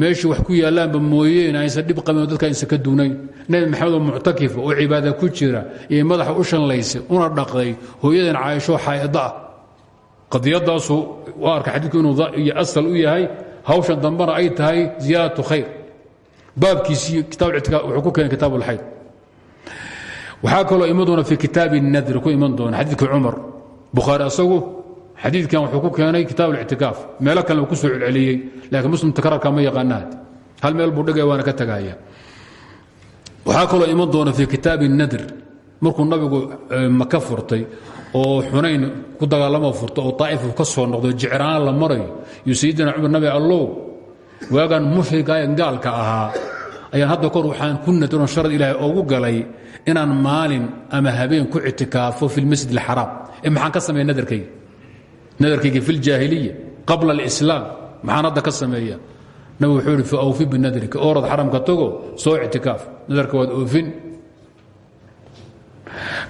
Speaker 1: Meeshii wax ku yaallaanba mooyeen aysan dhib qabin dadka aysan ka duunayn. Nebi maxamed oo muctakifa oo cibaada ku jira iyo madaxa u shanlaysay una dhaqday hooyadan caaisho xaa'ida ah. Qadiyadaasu u arka xadiidku inuu asal u yahay hawshan dambena ay tahay ziyaadatu khayr. Baabkiisii kitabictikaa wuxuu ku keenay kitaab ulxayd waxaa kaloo iman doona fii bukhaari asagu xadiidkan wuxuu ku keenay kitaab اlictikaaf meelo kalena uu ku soo celceliyey laakiin muslim takrarka ma yaqaanaad hal meel buu dhigaya waana ka tagaya. Waxaa kaloo iman doona fii kitaabi nadr markuu nabigu maka furtay oo xunayn ku dagaalamo furta oo daa'ifu ka soo noqdo jicraan la marayo iyo sayidina cumar nabi allow waagaan mushrigaayan gaalka ahaa ayaan hadda kor waxaan ku nadron sharad ilaahay oogu galay inaan maalin ama habeen ku ictikaafo fi lmasjid alxaraam ee maxaan ka sameeya nadarkayga? Nadarkayga fi ljaahiliya qabla alislaam maxaan hadda ka sameeya nabigu wuxuu ihi fa awfi binadrika orad xaramka tago soo ictikaaf nadarka waad oofin.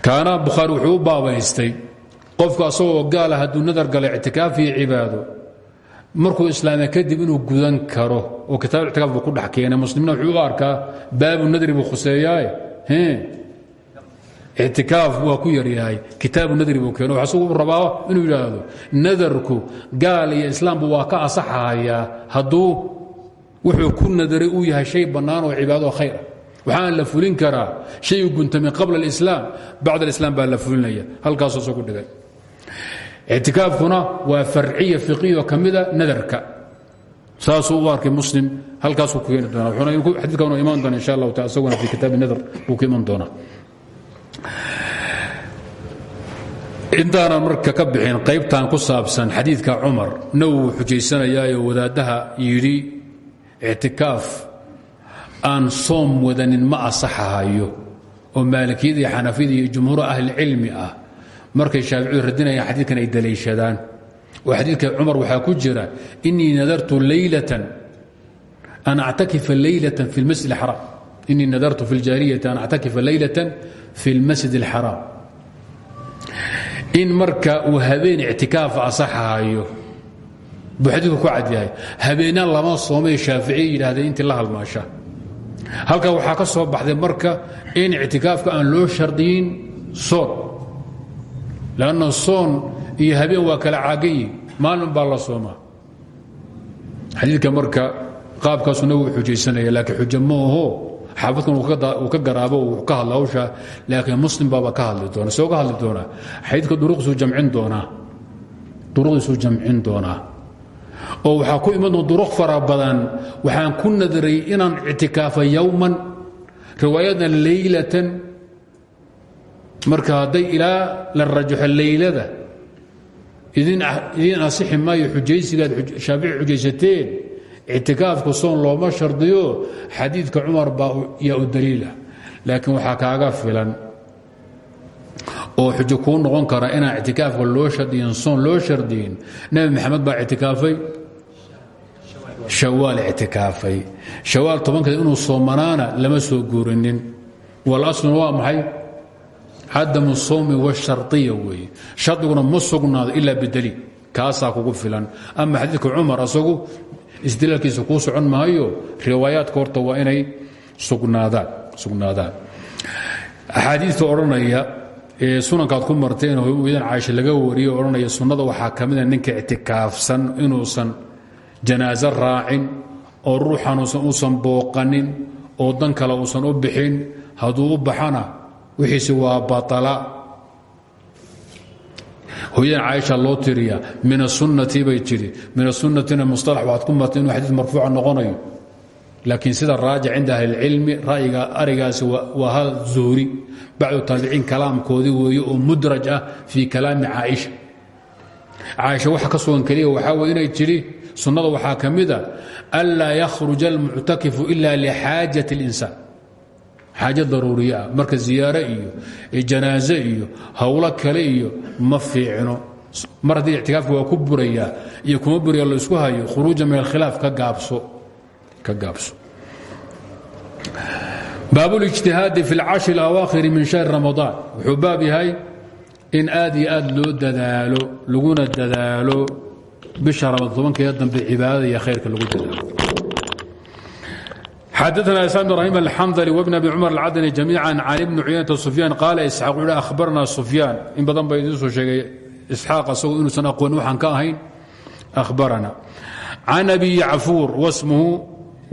Speaker 1: Kaana bukhaari wuxuu baabaystay qofku asagoo gaala hadduu nadar gala ictikaaf iyo cibaado markuu islaamay kadib inuu gudan karo oo kitaab ictikaaf buu ku dhex keenay. Wuxuu u arkaa baabu nadri buu khuseeyaaye ictikaaf waa ku yaryahay kitaabu nadri buu keeno waxasugu rabaa inuu yidhaahdo nadarku gaal iyo islaamba waa ka asaxahayaa hadduu wuxuu ku nadaray uu yahay shay bannaan oo cibaado khayr waxaan la fulin karaa shay gunta min qabla اlislaam bacd اlislaam baa la fulinaya. Halkaasuu isagu dhigay ictikaafkuna waa farciya fiqiyo ka nadarka. Saasuu u arkay muslim halkaasuu ku keeni doona xadiidkan u imaan doona insha allahu taala isaguna fi kitaabi nadar buu ku iman doonaa. Intaanan marka ka bixin qaybtan ku saabsan xadiidka cumar nawowi xujaysanayaayo wadaaddaha yidhi ictikaaf aan soom wadanin ma asaxahayo oo maalikiyada iyo xanafiyada iyo jumhuur ah markay shaaficiyadu radinayaan xadiidkan ay daliishadaan oo xadiidka cumar waxaa ku jira inii nadartu leylatan an actakifa leylatan fi lmasjid اxaraam inii nadartu fi ljaariyati an actakifa leylatan fi اlmasjid اlxaraam in marka uu habeen ictikaafa asaxahayo buu xadiidku ku cadyahay habeenaan lama soomay shaaficiya yidhaahdeen intii la halmaasha halkaa waxaa ka soo baxday marka in ictikaafka aan loo shardiyin soon lanna soon iyo habeen waa kala caagan yihiin maalin baa la soomaa xadiidka marka qaabkaasuu nabigu xujaysanaya laakiin xujo ma uu ka garaabo uu ka hadla hawsha laakiin muslim baaba ka hadli doona soo ka hadli doonaa xadiidka duruqdiisuu jamcin doonaa duruqdiisuu jamcin doonaa oo waxaa ku iman duruq fara badan waxaan ku nadaray inaan ictikaafa yowman riwaayadna leylatan marka hadday ilaa la rajaxo leylada idin asixi maayo xujaysigaad shaafici xujaysateen ictikaafku soon looma shardiyo xadiidka cumar baa yaa u daliila. Laakiin waxaa kaaga filan oo xujo kuu noqon kara inaan ictikaafka loo shardiyin soon loo shardiyin. Nebi maxamed baa ictikaafay. Shawaal ictikaafay. Shawaal tobankeed inuu soomanaana lama soo guurinin. Walasluna waa maxay cadamu sowmi washariya weeye. Shardiguna ma sugnaado ilaa bidaliil kaasaa kugu filan. Ama xadiidka cumar asagu isdilaalkiisa kuu socon maayo riwaayaadka horta waa inay sugnaadaan axaadiista odhanaya ee sunankaad ku marteen hooyadan caaisha laga wariyo odhanaya sunnada waxaa ka mida ninka ictikaafsan inuusan janaaso raacin oo ruuxanuusan uusan booqanin oo dan kale uusan u bixin hadduu u baxana wixiisi waa baala hooyadan caaisha loo tiriya min asunati bay jiri min asunnatina musalax waxaad ku martay inuu xadiis marfuuca noqonayo. Laakiin sida raajic cinda ahlicilmi ra'yiga arigaasi waa hal zuhri bacdu taabiciin kalaamkoodii weeye oo mudraj ah fii kalaami caaisha. Waxa ka sugan keliya waxaa inay tidhi sunnada waxaa ka mida anlaa yakhruja almuctakifu ila lixaajat اlinsaan xaajo daruuriye ah marka ziyaaro iyo janaaso iyo howlo kale iyo ma fiicno. Mar haddii ictikaafka waa ku burayaa iyo kuma buraya la isku hayo khuruuja min alkhilaaf ka gaabso baabulijtihaadi fi اlcashri اlawaakhiri min shahri ramadaan wuxuu baab yahay in aad iyo aad loo dadaalo laguna dadaalo bisha ramadaan tobankeeda dambe cibaadada iyo khayrka lagu dadaalo xadaثna isxaaq bn rahim alxandli wbn abi cumar alcadni jamiica can ibni cuyaynata sufyaan qaala isxaaq wuxuu hi ahbarna sufyaan in badan ba idiin soo sheegay isxaaq asagoo inuusan aqoonin waxaan ka ahayn ahbarana can abi yacfuur wasmuhu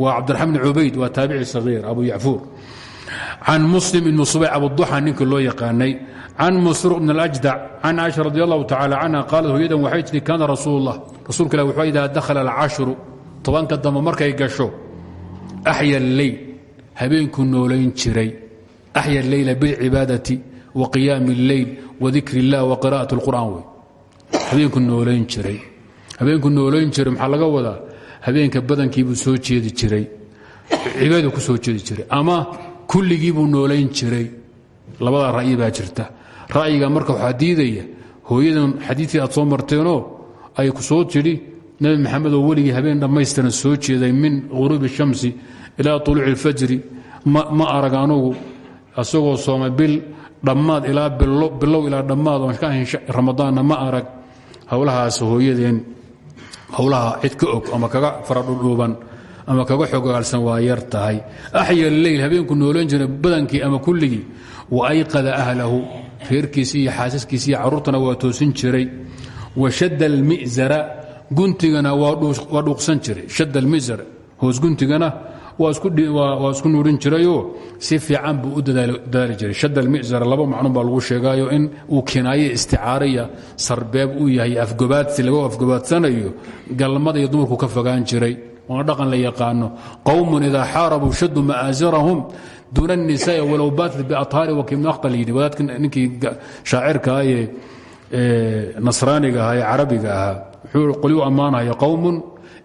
Speaker 1: waa cabdiraxmaan bn cubayd waa taabici sagiir abu yacfuur can muslim ibn subayc abuduxa ninkii loo yaqaanay can masruuq bn اljdac can caaisha radi allahu tacala canha qaalat hooyadan waxay tihi kaana rasuul اllah rasuulka ilah wuxuu idaa dakhala alcashru tobanka dambe markay gasho axya alleyl habeenkuu noolayn jiray axya alleyla bilcibaadati wa qiyaami اlleyl wa dikri اllah wa qira'at اlqur'an wey habeenkuu noolayn jiray habeenkuu noolayn jiray maxaa laga wadaa habeenka badankiibuu soo jeedi jiray cibaaduu ku soo jeedi jiray ama kulligiibuu noolayn jiray labada ra'yi baa jirta ra'yiga marka waxaa diidaya hooyadan xadiidkii aad soo marteenoo ay ku soo tidhi nebi maxamed oo weligii habeen dhammaystiran soo jeeday min ghuruubi shamsi ilaa tuluuci اlfajri ma arag anugu asagoo soomay bil dhammaad ilaa bilow ilaa dhammaad oon ka ahayn ramadaanna ma arag howlahaas hooyadeen. Howlaha cid ka og ama kaga faradhudhuuban ama kaga xogaalsan waa yar tahay. Axya leyl habeenku noolan jira badankii ama kulligii. Wa ayqada ahlahu reerkiisii iyo xaasaskiisi iyo waa toosin jiray. Wa shadda almi'zara guntigana waa dhuuqsan jiray. Shadda almizar hoos guntigana waa isku nuurin jirayoo si fiican buu u jiray. Shadda almizara laba macnuun baa lagu sheegaayo in uu kinaaye isticaariya sarbeeb uu yahay afgobaadsi laga afgobaadsanayo galmada iyo dumarku ka fogaan jiray. Waana dhaqan la yaqaano qowmun idaa xaarabuu shaddu ma'aasirahum duuna الnisaai walow baatat biahaari wakiibnu akhtal yidhi. Wadaadka ninkii shaacirka ah ee nasraaniga ahaa ee wuxuu qolyu ammaanaya qowmun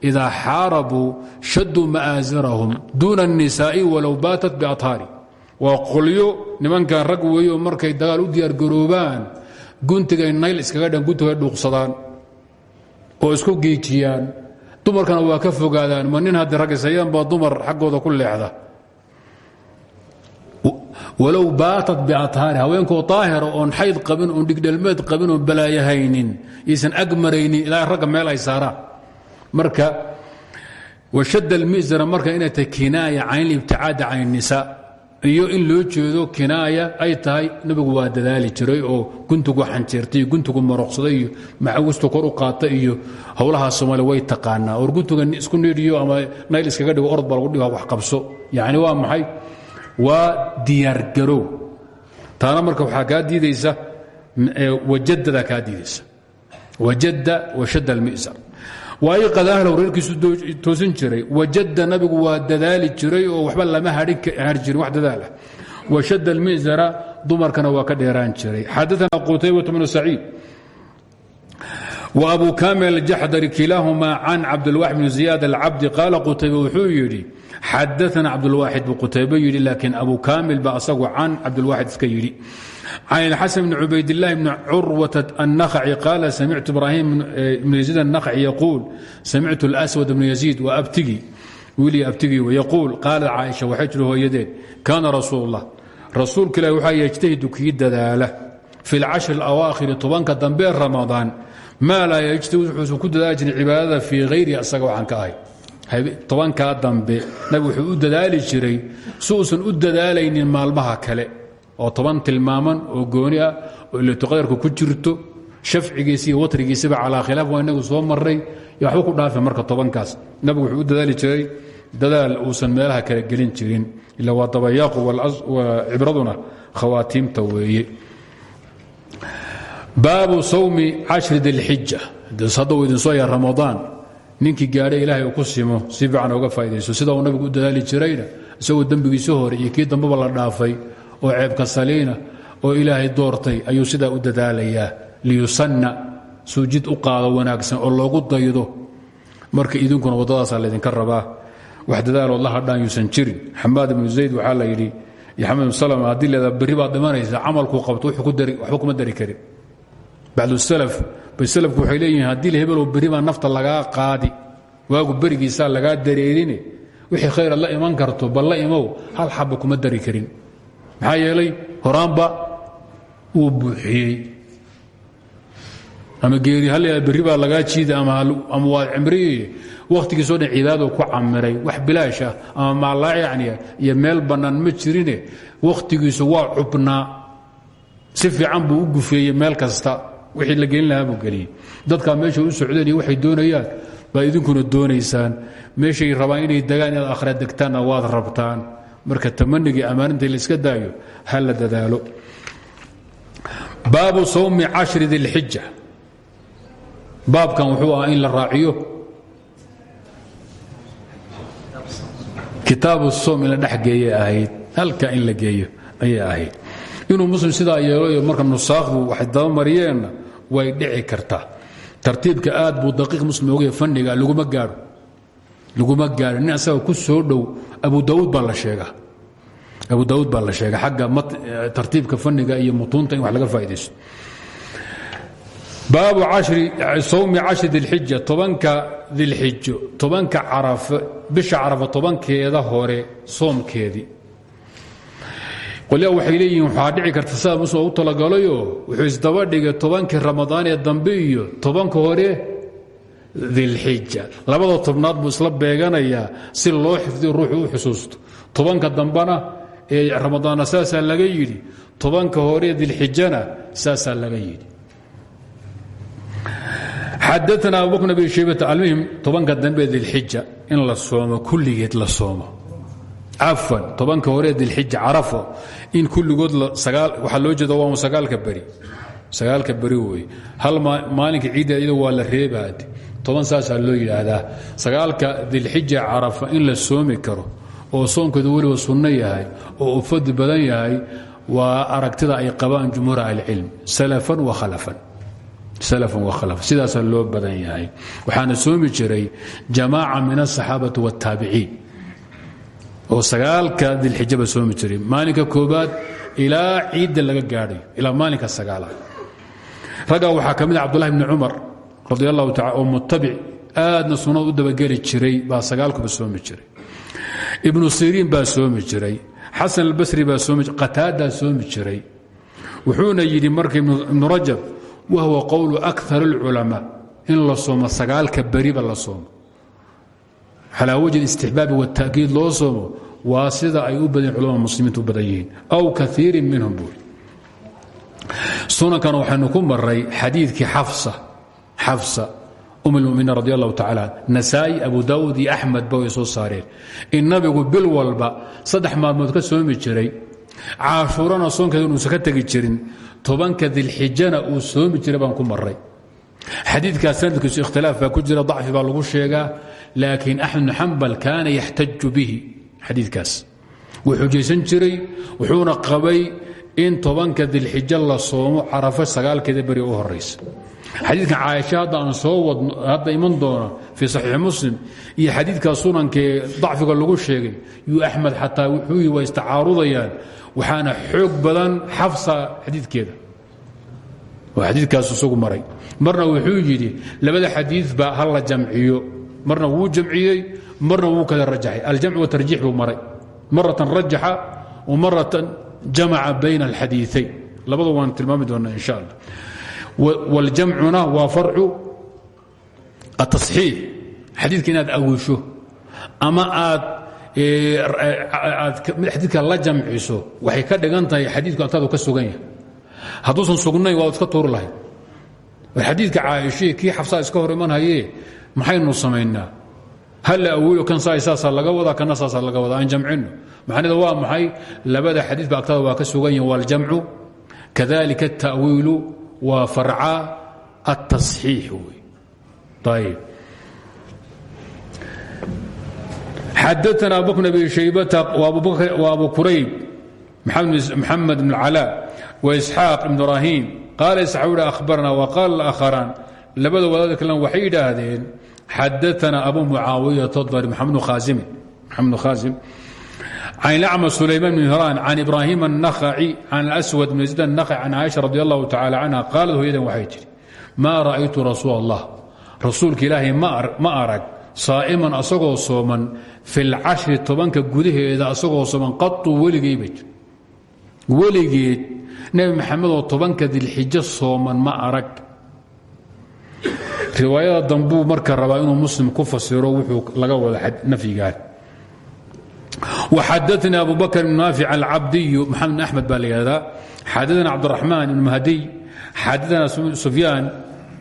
Speaker 1: idaa xaarabuu shaduu ma'aasirahum duuna الnisaa'i walow baatat biahaari waa qolyo nimankan rag weeyo markay dagaal u diyaargaroobaan guntigay nayl iskaga dhan guntigay dhuuqsadaan oo isku geejiyaan dumarkana waa ka fogaadaan ma nin haddii rag ishayaan baa dumar xaggooda ku leexda walow baatat biahaari haweenkoo daahira oon xayd qabin oon dhigdhelmeed qabin oon balaayahaynin yaysan ag maraynin ilaa ragga meel ay saaraan. Marka washadda almisra marka inay tahay kinaaya can الnisaa iyo in loo jeedo kinaaya ay tahay nabigu waa dadaali jiray oo guntigu xanjeertay iyo maroqsaday iyo kor u qaata iyo howlahaa soomaaliya way taqaanaa. Or isku niidhiyo ama nayl iskaga dhigo orod baa lagu dhiga wax qabso. Yacni waa maxay waa diyaargarow taana marka waxaa kaa diidaysa wajaddada kaa diidaysa. Wajadda washadd almi'sar. Waayiqad ahlow reerkiisu toosin jiray wajadda nabigu waa dadaali jiray oo waxba lama hahari jirin wax dadaalah washadd almi'sara dumarkana waa ka dheeraan jiray. Xadaana qutaybatu bnu saciid. Wa abu kamil aljaxdari kilaahuma can cabdilwax bni ziyaad alcabdi qaala qutayba wuxuu yidhi xadaana cabdulwaaxid buu qutaybe yidhi laakiin abu kaamil baa asagu can cabdulwaaxid iska yidhi can ilxasan bni cubaydillaahi bni curwata annakhaci qaala samictu ibraahim ibnu yaziid annakhaci yaquul samictu alswad bnu yaziid waa abtigii wiilii abtigii w yaquul qaalat caaisha waxay tiri hooyadeed kaana rasuulullah rasuulka ilaahi waxaa yajtahidu kii dadaala fi lcashri alawaakhiri tobanka dambe ramadaan maa laa yajtahid wuxuusan ku dadaali jirin cibaadada fii hayrihi asaga waxaan ka ahay tobankaa dambe nabi wuxuu u dadaali jiray si u dadaalaynin maalmaha kale oo toban tilmaaman oo gooni ah oo ilatuqadarka ku jirto shafcigiisi iyo watrigiisiba calaa khilaaf waa inagu soo maray waxba ku dhaafa marka tobankaas. Nabigu wuxuu u dadaali jiray dadaal uusan meelaha kala gelin jirin ila waa dabayaaqu cibraduna khawaatiimta weeye. Baabu sawmi cashri dilxija hadduu idin soo ya ramadaan ninkii gaadhay ilaahay uu ku simo si fiican uga faa'idayso sida uu nabigu dadaali jirayna isagoo dembigiisa hore iyo kii dambaba la dhaafay oo ceebka saliina oo ilaahay doortay ayuu sidaa u dadaalayaa. Liyusanna suujid u qaado wanaagsan oo loogu daydo. Marka idinkuna waddadaasaa laydinka rabaa. Wax dadaalood la hadhaan yuusan jirin. Xamaad ibnu zayd waxaa la yidhi iyo xamed ibnu salama haddii leedaa berri baad dhimanaysa camalkuu qabto waxba kuma dari karin. Bacdusalaf bay salafku waxay leeyihiin haddii hebeloo berri baa nafta lagaa qaadi. Waagu berigiisaa lagaa dareerine. Wixii khayraad la iman karto bal la imow hal xabba kuma dari karin. Maxaa yeelay horaanba uu buuxiyey. Ama geeri hal berri baa lagaa jiida ama waad cimriye wakhtigiisoo dhan cibaadou ku camiray. Wax bilaash ah ama maalaayacniya iyo meel bannaan ma jirine. Wakhtigiisu waa cubnaa. Si fiican buu u gufeeyey meel kasta wixii la gelin lahaa buu geliyey. Dadkaa meesha u socdeen iyo waxay doonayaan baa idinkuna doonaysaan. Meeshay rabaan inay degaan inaad akhra degtaanna waad rabtaan. Marka tamanigii ammaaninta laiska daayo ha la dadaalo. Baabu sawmi cashri dilxija baabkan wuxuu ahaa in la raaciyo. Kitaabu som in la dhex geeyay ahayd halka in la geeyo ayay ahayd inuu muslim sidaa yeelayo marka nusaakdu waxay dabamariyeenna way dhici kartaa tartiibka aad buu daqiiq muslim ogaya fanniga laguma gaadho. Laguma gaadho. Nin asaga ku soo dhow abu daauud baa la sheegaa. Abu daauud baa la sheega xagga tartiibka fanniga iyo mutuunta in wax laga faa'idaysto baabu sawmi cashri dilxija tobanka dilxijo tobanka carafe bisha carafa tobankeeda hore soomkeedii qolyaa waxay leeyihiin waxaa dhici karta sidaa muslim u talagalayoo wuxuu isdaba dhigay tobankii ramadaan ee dambe iyo tobanka hore dilxija labada tobnaad buu isla beeganayaa si loo xifdiyo ruuxu u xusuusto. Tobanka dambena ee ramadaanna saasaa laga yidhi tobanka hore dilxijana saasaa laga yidhi. Xadaana abubakr abi shaybata almuhim tobanka dambe dilxija in la soomo kulligeed la soomo cafan tobanka hore dilxija carafo. In kulligood waxaa loo jeeda waa sagaalka beri. Sagaalka beri wey hal maalinka ciidda iyada waa la reebaade toban saasaa loo yidhaahdaa. Sagaalka dilxija carafa in la soomi karo oo soomkeedu weliba sunno yahay oo u badan yahay waa aragtida ay qabaan jumhuur ahlicilm salafan wa khalafan. Salafan wa khalafan. Sidaasaa loo badan yahay. Waxaana soomi jiray jamaaca min asaxaabati waاtaabiciin oo sagaalka dilxijaba soomi jiray maalinka koobaad ilaa ciidda laga gaadhayo ilaa maalinka sagaalaad. Raggaa waxaa ka mid a cabdullahi bni cumar radi allahu taala oo mutabic aadna sunnada u dabageli jiray baa sagaalkuba soomi jiray. Ibnu siriin baa soomi jiray. Xasan albasri baa qataadaa soomi jiray. Wuxuuna yidhi marka ibnu rajab wahuwa qowlu akar اlculamaa in la soomo sagaalka beriba la soomo calaa wajhi istixbaabi wاta'kiid loo soomo waa sida ay u badan culamada muslimiinta u badan yihiin. Aw kaiirin minhum buuri sunankan waxaynu ku maray xadiidkii xafsa um اlmuminiin radi allahu tacala abu daawud iyo axmed ba in nabigu bil walba saddex maalmood ka soomi jiray caashuurana soonkeeda inuusan ka tegi jirin tobanka dilxijana uu soomi jiray baan ku maray xadiidkaas sanadkiisu ikhtilaaf baa ku jira dacfi baa lagu sheegaa laakiin axmed bnu xambal kaana yaxtaju bihi xadiidkaas. Wuu xujaysan jiray wuxuuna qabay in tobanka dilxijo la soomo carafo sagaalkeeda beri u horaysa xadiidkan caaisha hadda aan soo wadno hadda iman doona fii saxiixi muslim iyo xadiidka sunankee dacfiga lagu sheegay yuu axmed xataa wuxuu yi waa istacaarudayaan waxaana xoog badan xafsa xadiidkeeda. Oo xadiidkaas isagu maray. Marna wuxuu yidhi labada xadiidba ha la jamciyo marna wuu jamciyey marna wuu kala rajaxay. Aljamc watarjiix buu maray. Maratan rajaxa wa maratan jamaca bayna alxadiiayn labada waan tilmaami doonaa insha allah. Waljamcuna waa farcu ataصxiix xadiidka inaad awisho ama aad xadiidka la jamciso waxay ka dhigan tahay xadiidku agtaadu ka sugan yahay. Hadduusan sugnayn waad iska tuuri lahayd. Xadiidka caaishii kii xabsaa iska hor iman hayee maxaynu samaynaa hal la awoyo kan saa saasaa laga wadaa kana saasaa laga wadaa aan jamcino macnida waa maxay labada xadiid ba agtada waa ka sugan yihin waljamcu kadalika التaأwiilu waa farca التصxiix wey ayb xadaثna abu bkr abi shaybata وabu kurayb maxamed bn calاء وإسxaaq ibn ibrahim qaala isxaaq wuhi ahbarna وqaala اlآkharaan labada wadaad kalena waxay yidhaahdeen xadaثna abu mucaawiyaة dar maxamed khaasim can acma sulayman bn hiraan can ibrahim الnakhaci can aswad bn zayd الnakhaci can caaisha radi allahu tacala canha qaalad hooyadan waxay tidhi maa ra'aytu rasuul allah rasuulka ilaahay ma arag saa'iman asagoo sooman fi lcashri tobanka gudaheeda asagoo sooman qatuu weligeyba weligeed nebi maxamedoo tobanka dilxijo sooman ma arag riwaayada dambuu marka rabaa inuu muslim ku fasiro wuxuu laga wada nafyigaan وxadثnي abu bkr بن ناaفع الcabdiy mxamed بن أحmed baa lahahdaa xadثna cبدالرحمن بن مهدي xadثna سفyاn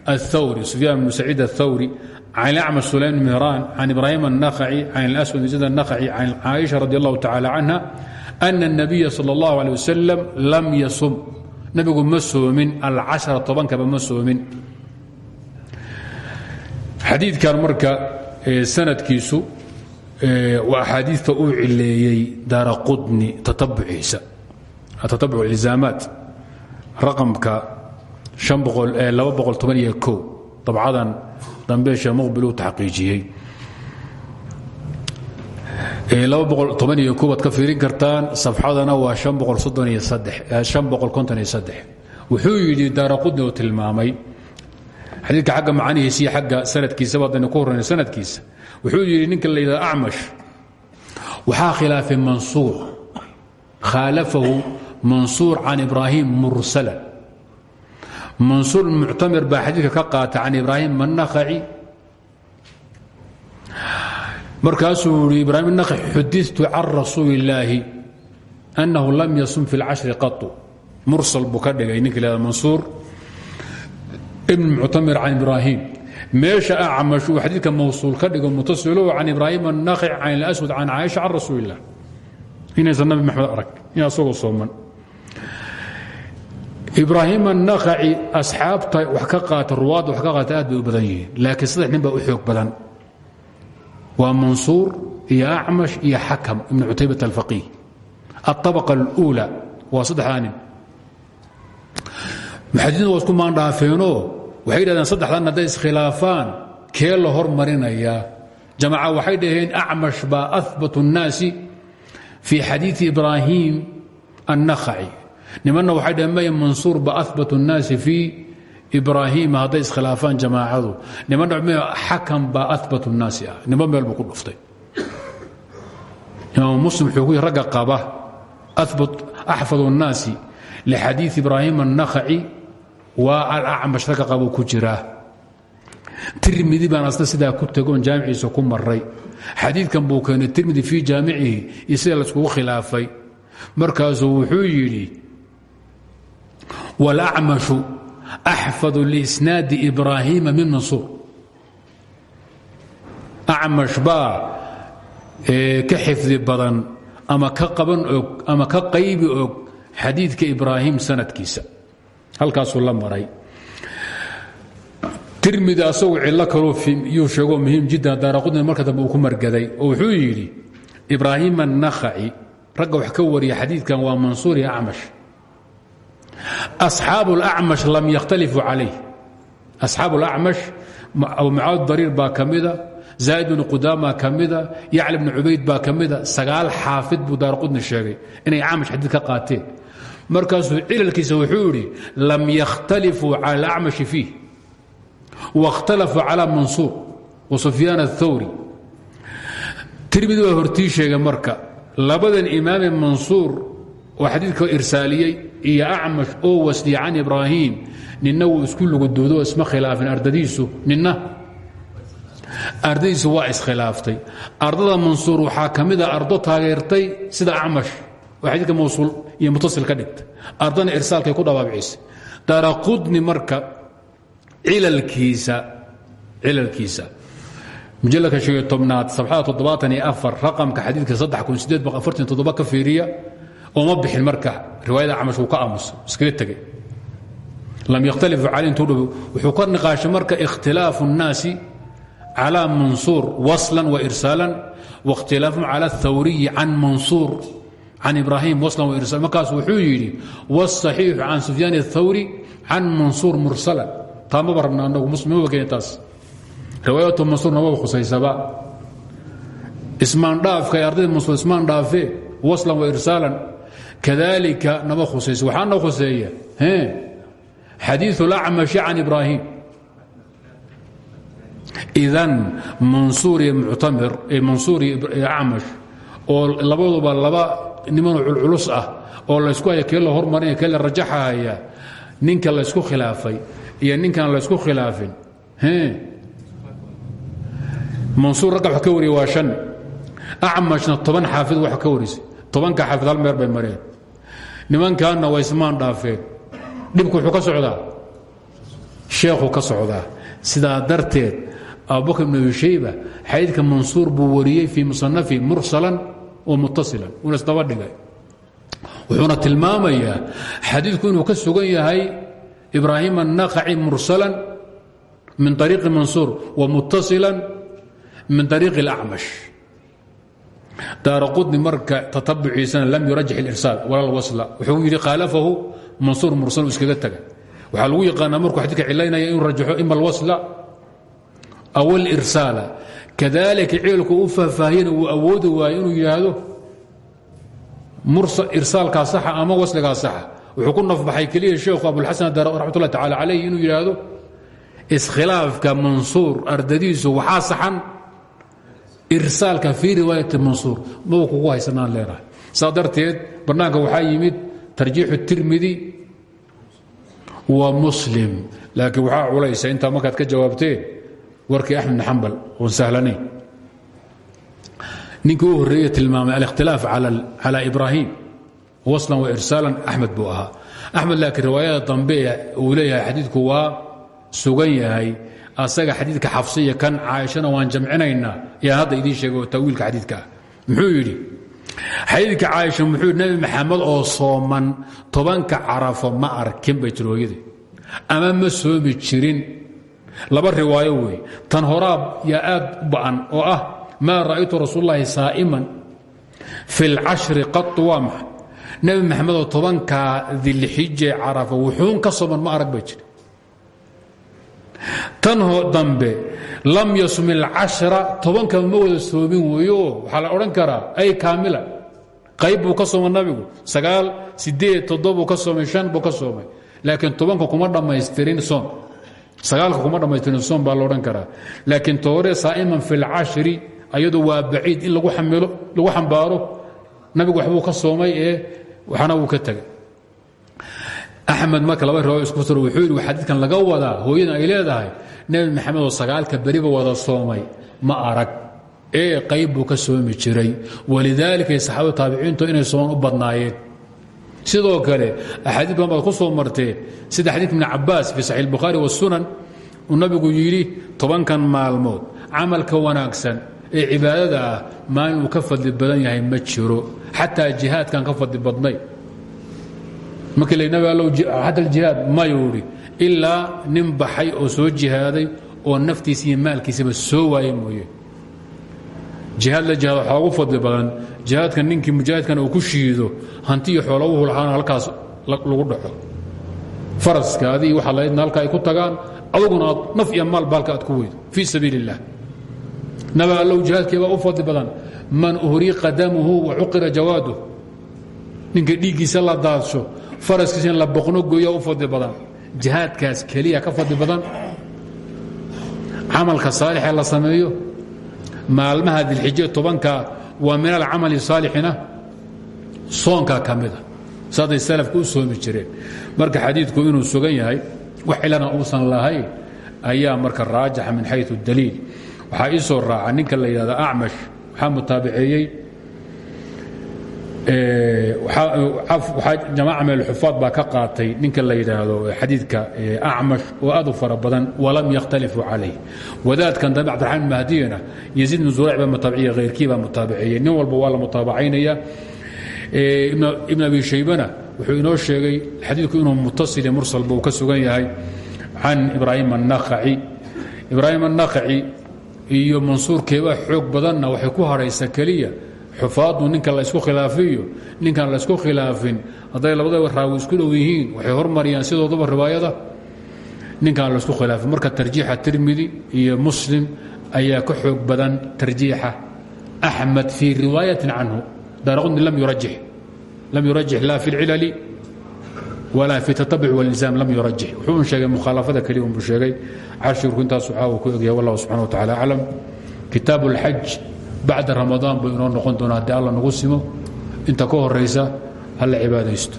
Speaker 1: الثوري سفyاn بن سعيid الثوري عن الأعمش سليم بن مهران عن إبراهيم النخعي عن الأسود بن زيد النخعي عن عائشة رضي الله تعالى عنها أن النبي صلى الله عليه وسلم لم يصم نبgu ma soomin الcaشhرa tobankaba ma soomin xadiikan marka sanadkiisu waa axaadiita uu cileeyey daara qudni tatabuciisa tatabuc ilzaamaat raqamka dabcadan dambe sheekh muqbil uu taxqiijiyey. Baad ka fiirin kartaan safxadana waa wuxuu yidhi daara qudni uu tilmaamay xadiidka xagga macanihiisa iyo xagga sanadkiisaba haddaynu ku horrayna sanadkiisa wuxuu yidhi ninka la yidhahdo acmash waxaa mansuur. Khaalafahu mansuur can ibraahim mursalan. Mansuur muctamir baa xadiidka ka qaata can ibraahim annakhaci markaasuu yihi ibrahim annakhaci xuditu can rasuuli annahu lam yasum fi اlcashri qatu mursal buu ninka la mansuur ibn muctamir can ibraahim meesha acmash uu xadiidka mawsuul ka dhigo mutasilo can ibraahim annakhic can اlaswad can caaisha can rasuuli illah inaysan nabi maxamed arag in asagoo sooman ibraahim annakhaci asxaabta wax ka qaata ruwaadda wax ka qaata aad bay u badan yihiin laakiin saddex nin baa u xoog badan waa mansuur iyo acmash iyo xakam ibn cutaybat alfaqiih aلطabaqa اlأuulى waa saddexdaa nin muxadidiin waa isku maandhaafeenoo waxay yidhahdeen saddexdan hadday iskhilaafaan kee la hormarinayaa jamaca waxay dhaheen acmash baa ahbat الnaasi fii xadiiثi ibraahim annakhaci nimanna waxay dhaheen maya mansuur baa ahbat الnaasi fii ibraahima hadday iskhilaafaan jamaacadu nimanna m xakam baa ahbat الnaasi ah niman meel buu ku dhuftay imaam muslim wuxuu ku yih ragga qaba axfad الnaasi lxadiiث ibraahim الnakhaci waa alacmash ragga qabuu ku jiraa tirmidi baan asna sidaa ku tegoon jaamiciisa ku maray xadiidkan buu keenay tirmidi fii jaamicihi iyo sida laiskugu khilaafay. Markaasuu wuxuu yidhi wاlacmashu axfadu liisnaadi ibraahiima min mansuur acmash baa ka xifdi badan ama ka qaban og ama ka qaybi og halkaasuu la maray. Tirmidi asagu cillo kaluu yuu sheego muhiim jiddan daaraqudni marka dambe uu ku margaday oo wuxuu yidhi ibraahim annakhaci ragga wax ka wariya xadiidkan waa mansuur iyo acmash. Asxaabu اlacmash lam yakhtalifuu calayh. Asxaabu اlacmash abu mucaawid dariir baa ka mida zaa'id bnu qudaama ka mida yacla bnu cubayd baa ka mida sagaal xaafid buu sheegay inay acmash xadiid qaateen markaasuu cilalkiisa wuxuu idhi lam yakhtalifuu cala acmashi fiih. Wakhtalafuu calaa mansuur wa sufyaan athawri tirmidi waa hortii sheega marka labadan imaame mansuur oo xadiidka irsaaliyey iyo acmash oo wasliya can ibrahim ninna wuu isku luguduudo isma khilaafin ardadiisu ninna ardadiisu waa iskhilaaftay ardada mansuur waxaa ka mida ardo taageertay sida acmash oo xadiidka mawsuul iyo mutasil ka dhigta ardana irsaalkay ku dhabaabcisay daara qudni marka cilalkiisa cilalkiisa mujaladka shan iyo tobnaad sabxada toddobaatan iyo afar raqamka xadiidka saddex kun sideed boqol afartan toddoba ka fiiriya ooma bixin marka riwaayada camash uu ka aamusa iskaga tegay lam yakhtalifu caley intuu dhow wuxuu ka niqaashay marka ikhtilaafu الnaasi calى mansuur waslan wairsaalan waاkhtilaafum calى الthawriyi can mansuur can ibrahim waslan wairsal markaas wuxuu yidhi wالصaxiixu can sufyaan الthawri can mansuur mursalan taa maba rabna anagu muslimaba keeni taas riwaayatu mansuur namaba khusaysaba ismaan dhaafka ee ardayda mansuur ismaan dhaafe waslan wairsaalan kadalika nama khusayso waxaa na khuseeya xadiiث اlacmashi can ibrahim idan mansuur iyo muctamir mansuur iyo acmash oo labaduba laba nimanoo culculus ah oo laysku haya kee la hormarinaya kee la rajaxahaya ninka laysku khilaafay iyo ninkaan laysku khilaafin. Mansuur ragga wax ka wariya waa شhan acmashna toban xaafid wax ka warisay. Tobanka xaafid hal meer bay mareen. Nimankaanna waa ismaan dhaafeen. Dhibku wuxuu ka socdaa? Sheekhu ka socdaa. Sidaa darteed abubakr ibn shayba xadiidka mansuur buu wariyey fii musanafi mursalan wa muttasilan uuna isdaba dhigay. Wuxuuna tilmaamayaa xadiidku inuu ka sugan yahay ibraahim annaqaci mursalan min ariiqi mansuur wa muttasilan min ariiqi اlacmash daara qudni marka tatabuciisana lam yurajix اlirsaal wala lwasla wuxuu yidhi khaalafahu mansuur mursal uu iskaga taga. Waxaa lagu yaqaanaa markuu xadidka cilaynaya inuu rajaxo ima alwasla aw alirsaala kadalika ciilku u faahfaahiyana uu awoodi waayo inuu yidhaahdo irsaalkaa saxa ama wasligaa saxa. Wuxuu ku nafbaxay keliya sheekhu abulxasan raxmat ullahi tacala calayh inuu yidhaahdo iskhilaafka mansuur ardadiisu waxaa saxan irsaalka fii riwaayati mansuur. Maba kugu haysanaan leenahay saa darteed bannaanka waxaa yimid tarjiixu tirmidi wa muslim. Laakiin waxaa culaysa intaa markaad ka jawaabteen warkii axmed xambal oon sahlanayn ninkii u horreeye tilmaamay alikhtilaaf calى ibrahim waslan wa irsaalan axmed buu ahaa. Axmed laakiin riwaayada dambe uu leeyahay xadiidku waa sugan yahay. Asaga xadiidka xafsiya kan caaishana waan jamcinaynaa. Yaan hadda idiin sheegay oo tawiilka xadiidka. Muxuu yidhi xadiidka caaisha muxuu yidhi maxamed oo sooman tobanka carafo ma arkin bay tiri hooyadii. Ama ma soomi jirin laba riwaayo wey. Tan horaab yaa aad u ba'an oo ah maa ra'aytu rasuululahi saa'iman fi اlcashri qatu waa maxay nebi maxamed oo tobankaa dilxije carafo wuxuun ka sooman ma arag bay jiri. Tan dambe lam yasum اlcashra tobanka ma wada soomin weeyo. Waxaa la odhan karaa ay kaamila qayb buu ka soomay nabigu sagaal sideed toddobuu ka soomay shan buu ka soomay laakiin tobanka kuma dhammaystirin soon sagaalka kuma dhammaystirin soon baa la odhan karaa. Laakiin toore saa'iman fi اlcashri ayadu waa baciid in lagu xambaaro nabigu waxbuu ka soomay ee waxna wuu ka tegay axmed marka laba riwaaya isku fasiro wuxuu yidhi xadiidkan laga wadaa hooyadan ay leedahay nebi maxamed oo sagaalka beriba wada soomay. Ma arag ee qayb ka soomi jiray. Walidaalika saxaabada taabiciintu inay sooman badnaayeen sidoo kale axaadiis badan ku soo marteen sida xadiidka ibn cabaas fii saxiix albukhaari wasunan uu nabigu yidhi tobankan maalmood camalka wanaagsan ee cibaadada ah maalin ka fadli badan yahay ma jiro xataa jihaadkan ka fadli badnay. Markii allow xata aljihaad mayuu idhi ilaa nin baxay oo soo jihaaday oo naftiisa iyo soo mooye jihaad la jihaad waxaa ugu fadli badan jihaadka ninkii mujaahidkan uu ku shiido hanti iyo xoola wuhu lahaana halkaas lagu dhaco. Faraska adii waxaa laydna halka ay ku tagaan aduguna aad naf iyo maal baalka aad ku weydo fii sabiil illah nabi allow jihaadkiibaa u fadli badan man uhriqa damuhu wa cuqira jawaaduh ninka dhiiggiisa la daadsho faraskiisa in la boqno gooya u fadli badan. Jihaadkaas keliya ka fadli badan. Camalka saalixee la sameeyo maalmaha dilxije tobanka waa min alcamali saalixina soonkaa ka mida saaday salafku u soomi jireen. Marka xadiidku inuu sugan yahay wax cilana uusan lahayn ayaa marka raajaxa min xayu daliil. Waxaa ii raaca ninka la yidhahda acmash waxaa mutaabiceeyey jamaaca meel xufaad baa ka qaatay ninka la yidhaahdo xadiidka acmash oo aad u fara badan walam yakhtalifuu calayh. Wadaadkan dambe cabdiraxmaan mahdiyana yaziid bn zurayc baa mutaabiciya hayrkii baa mutaabiceeyey nin walba waa la mutaabacaynaya ibn abi shaybana wuxuu inoo sheegay xadiidku inuu mutasili mursalba uu ka sugan yahay can ibraahim annakhaci ibraahim annakhaci iyo mansuurkeebaa xoog badanna waxay ku hadhaysa keliya xufaadu ninka laysku khilaafiyo ninkaan laysku khilaafin hadday labada raawi isku dhow yihiin waxay hormariyaan sidoodaba riwaayada. Ninkaan laysku khilaafin. Marka tarjiixa tirmidi iyo muslim ayaa ka xoog badan tarjiixa axmed fii riwaayatin canhu. Daaraqutni lam yurajix laa fi lcilali walaa fi tatabuc walinsam lam yurajix wuxuu un sheegay mukhaalafada keliya unbuu sheegay. Cashirku intaas waxaa uu ku egyahay wallahu subxana wa tacala aclam kitaab اlxaj bacda ramadaan buu inoo noqon doona haddii alla nagu simo inta ka horaysa ha la cibaadaysto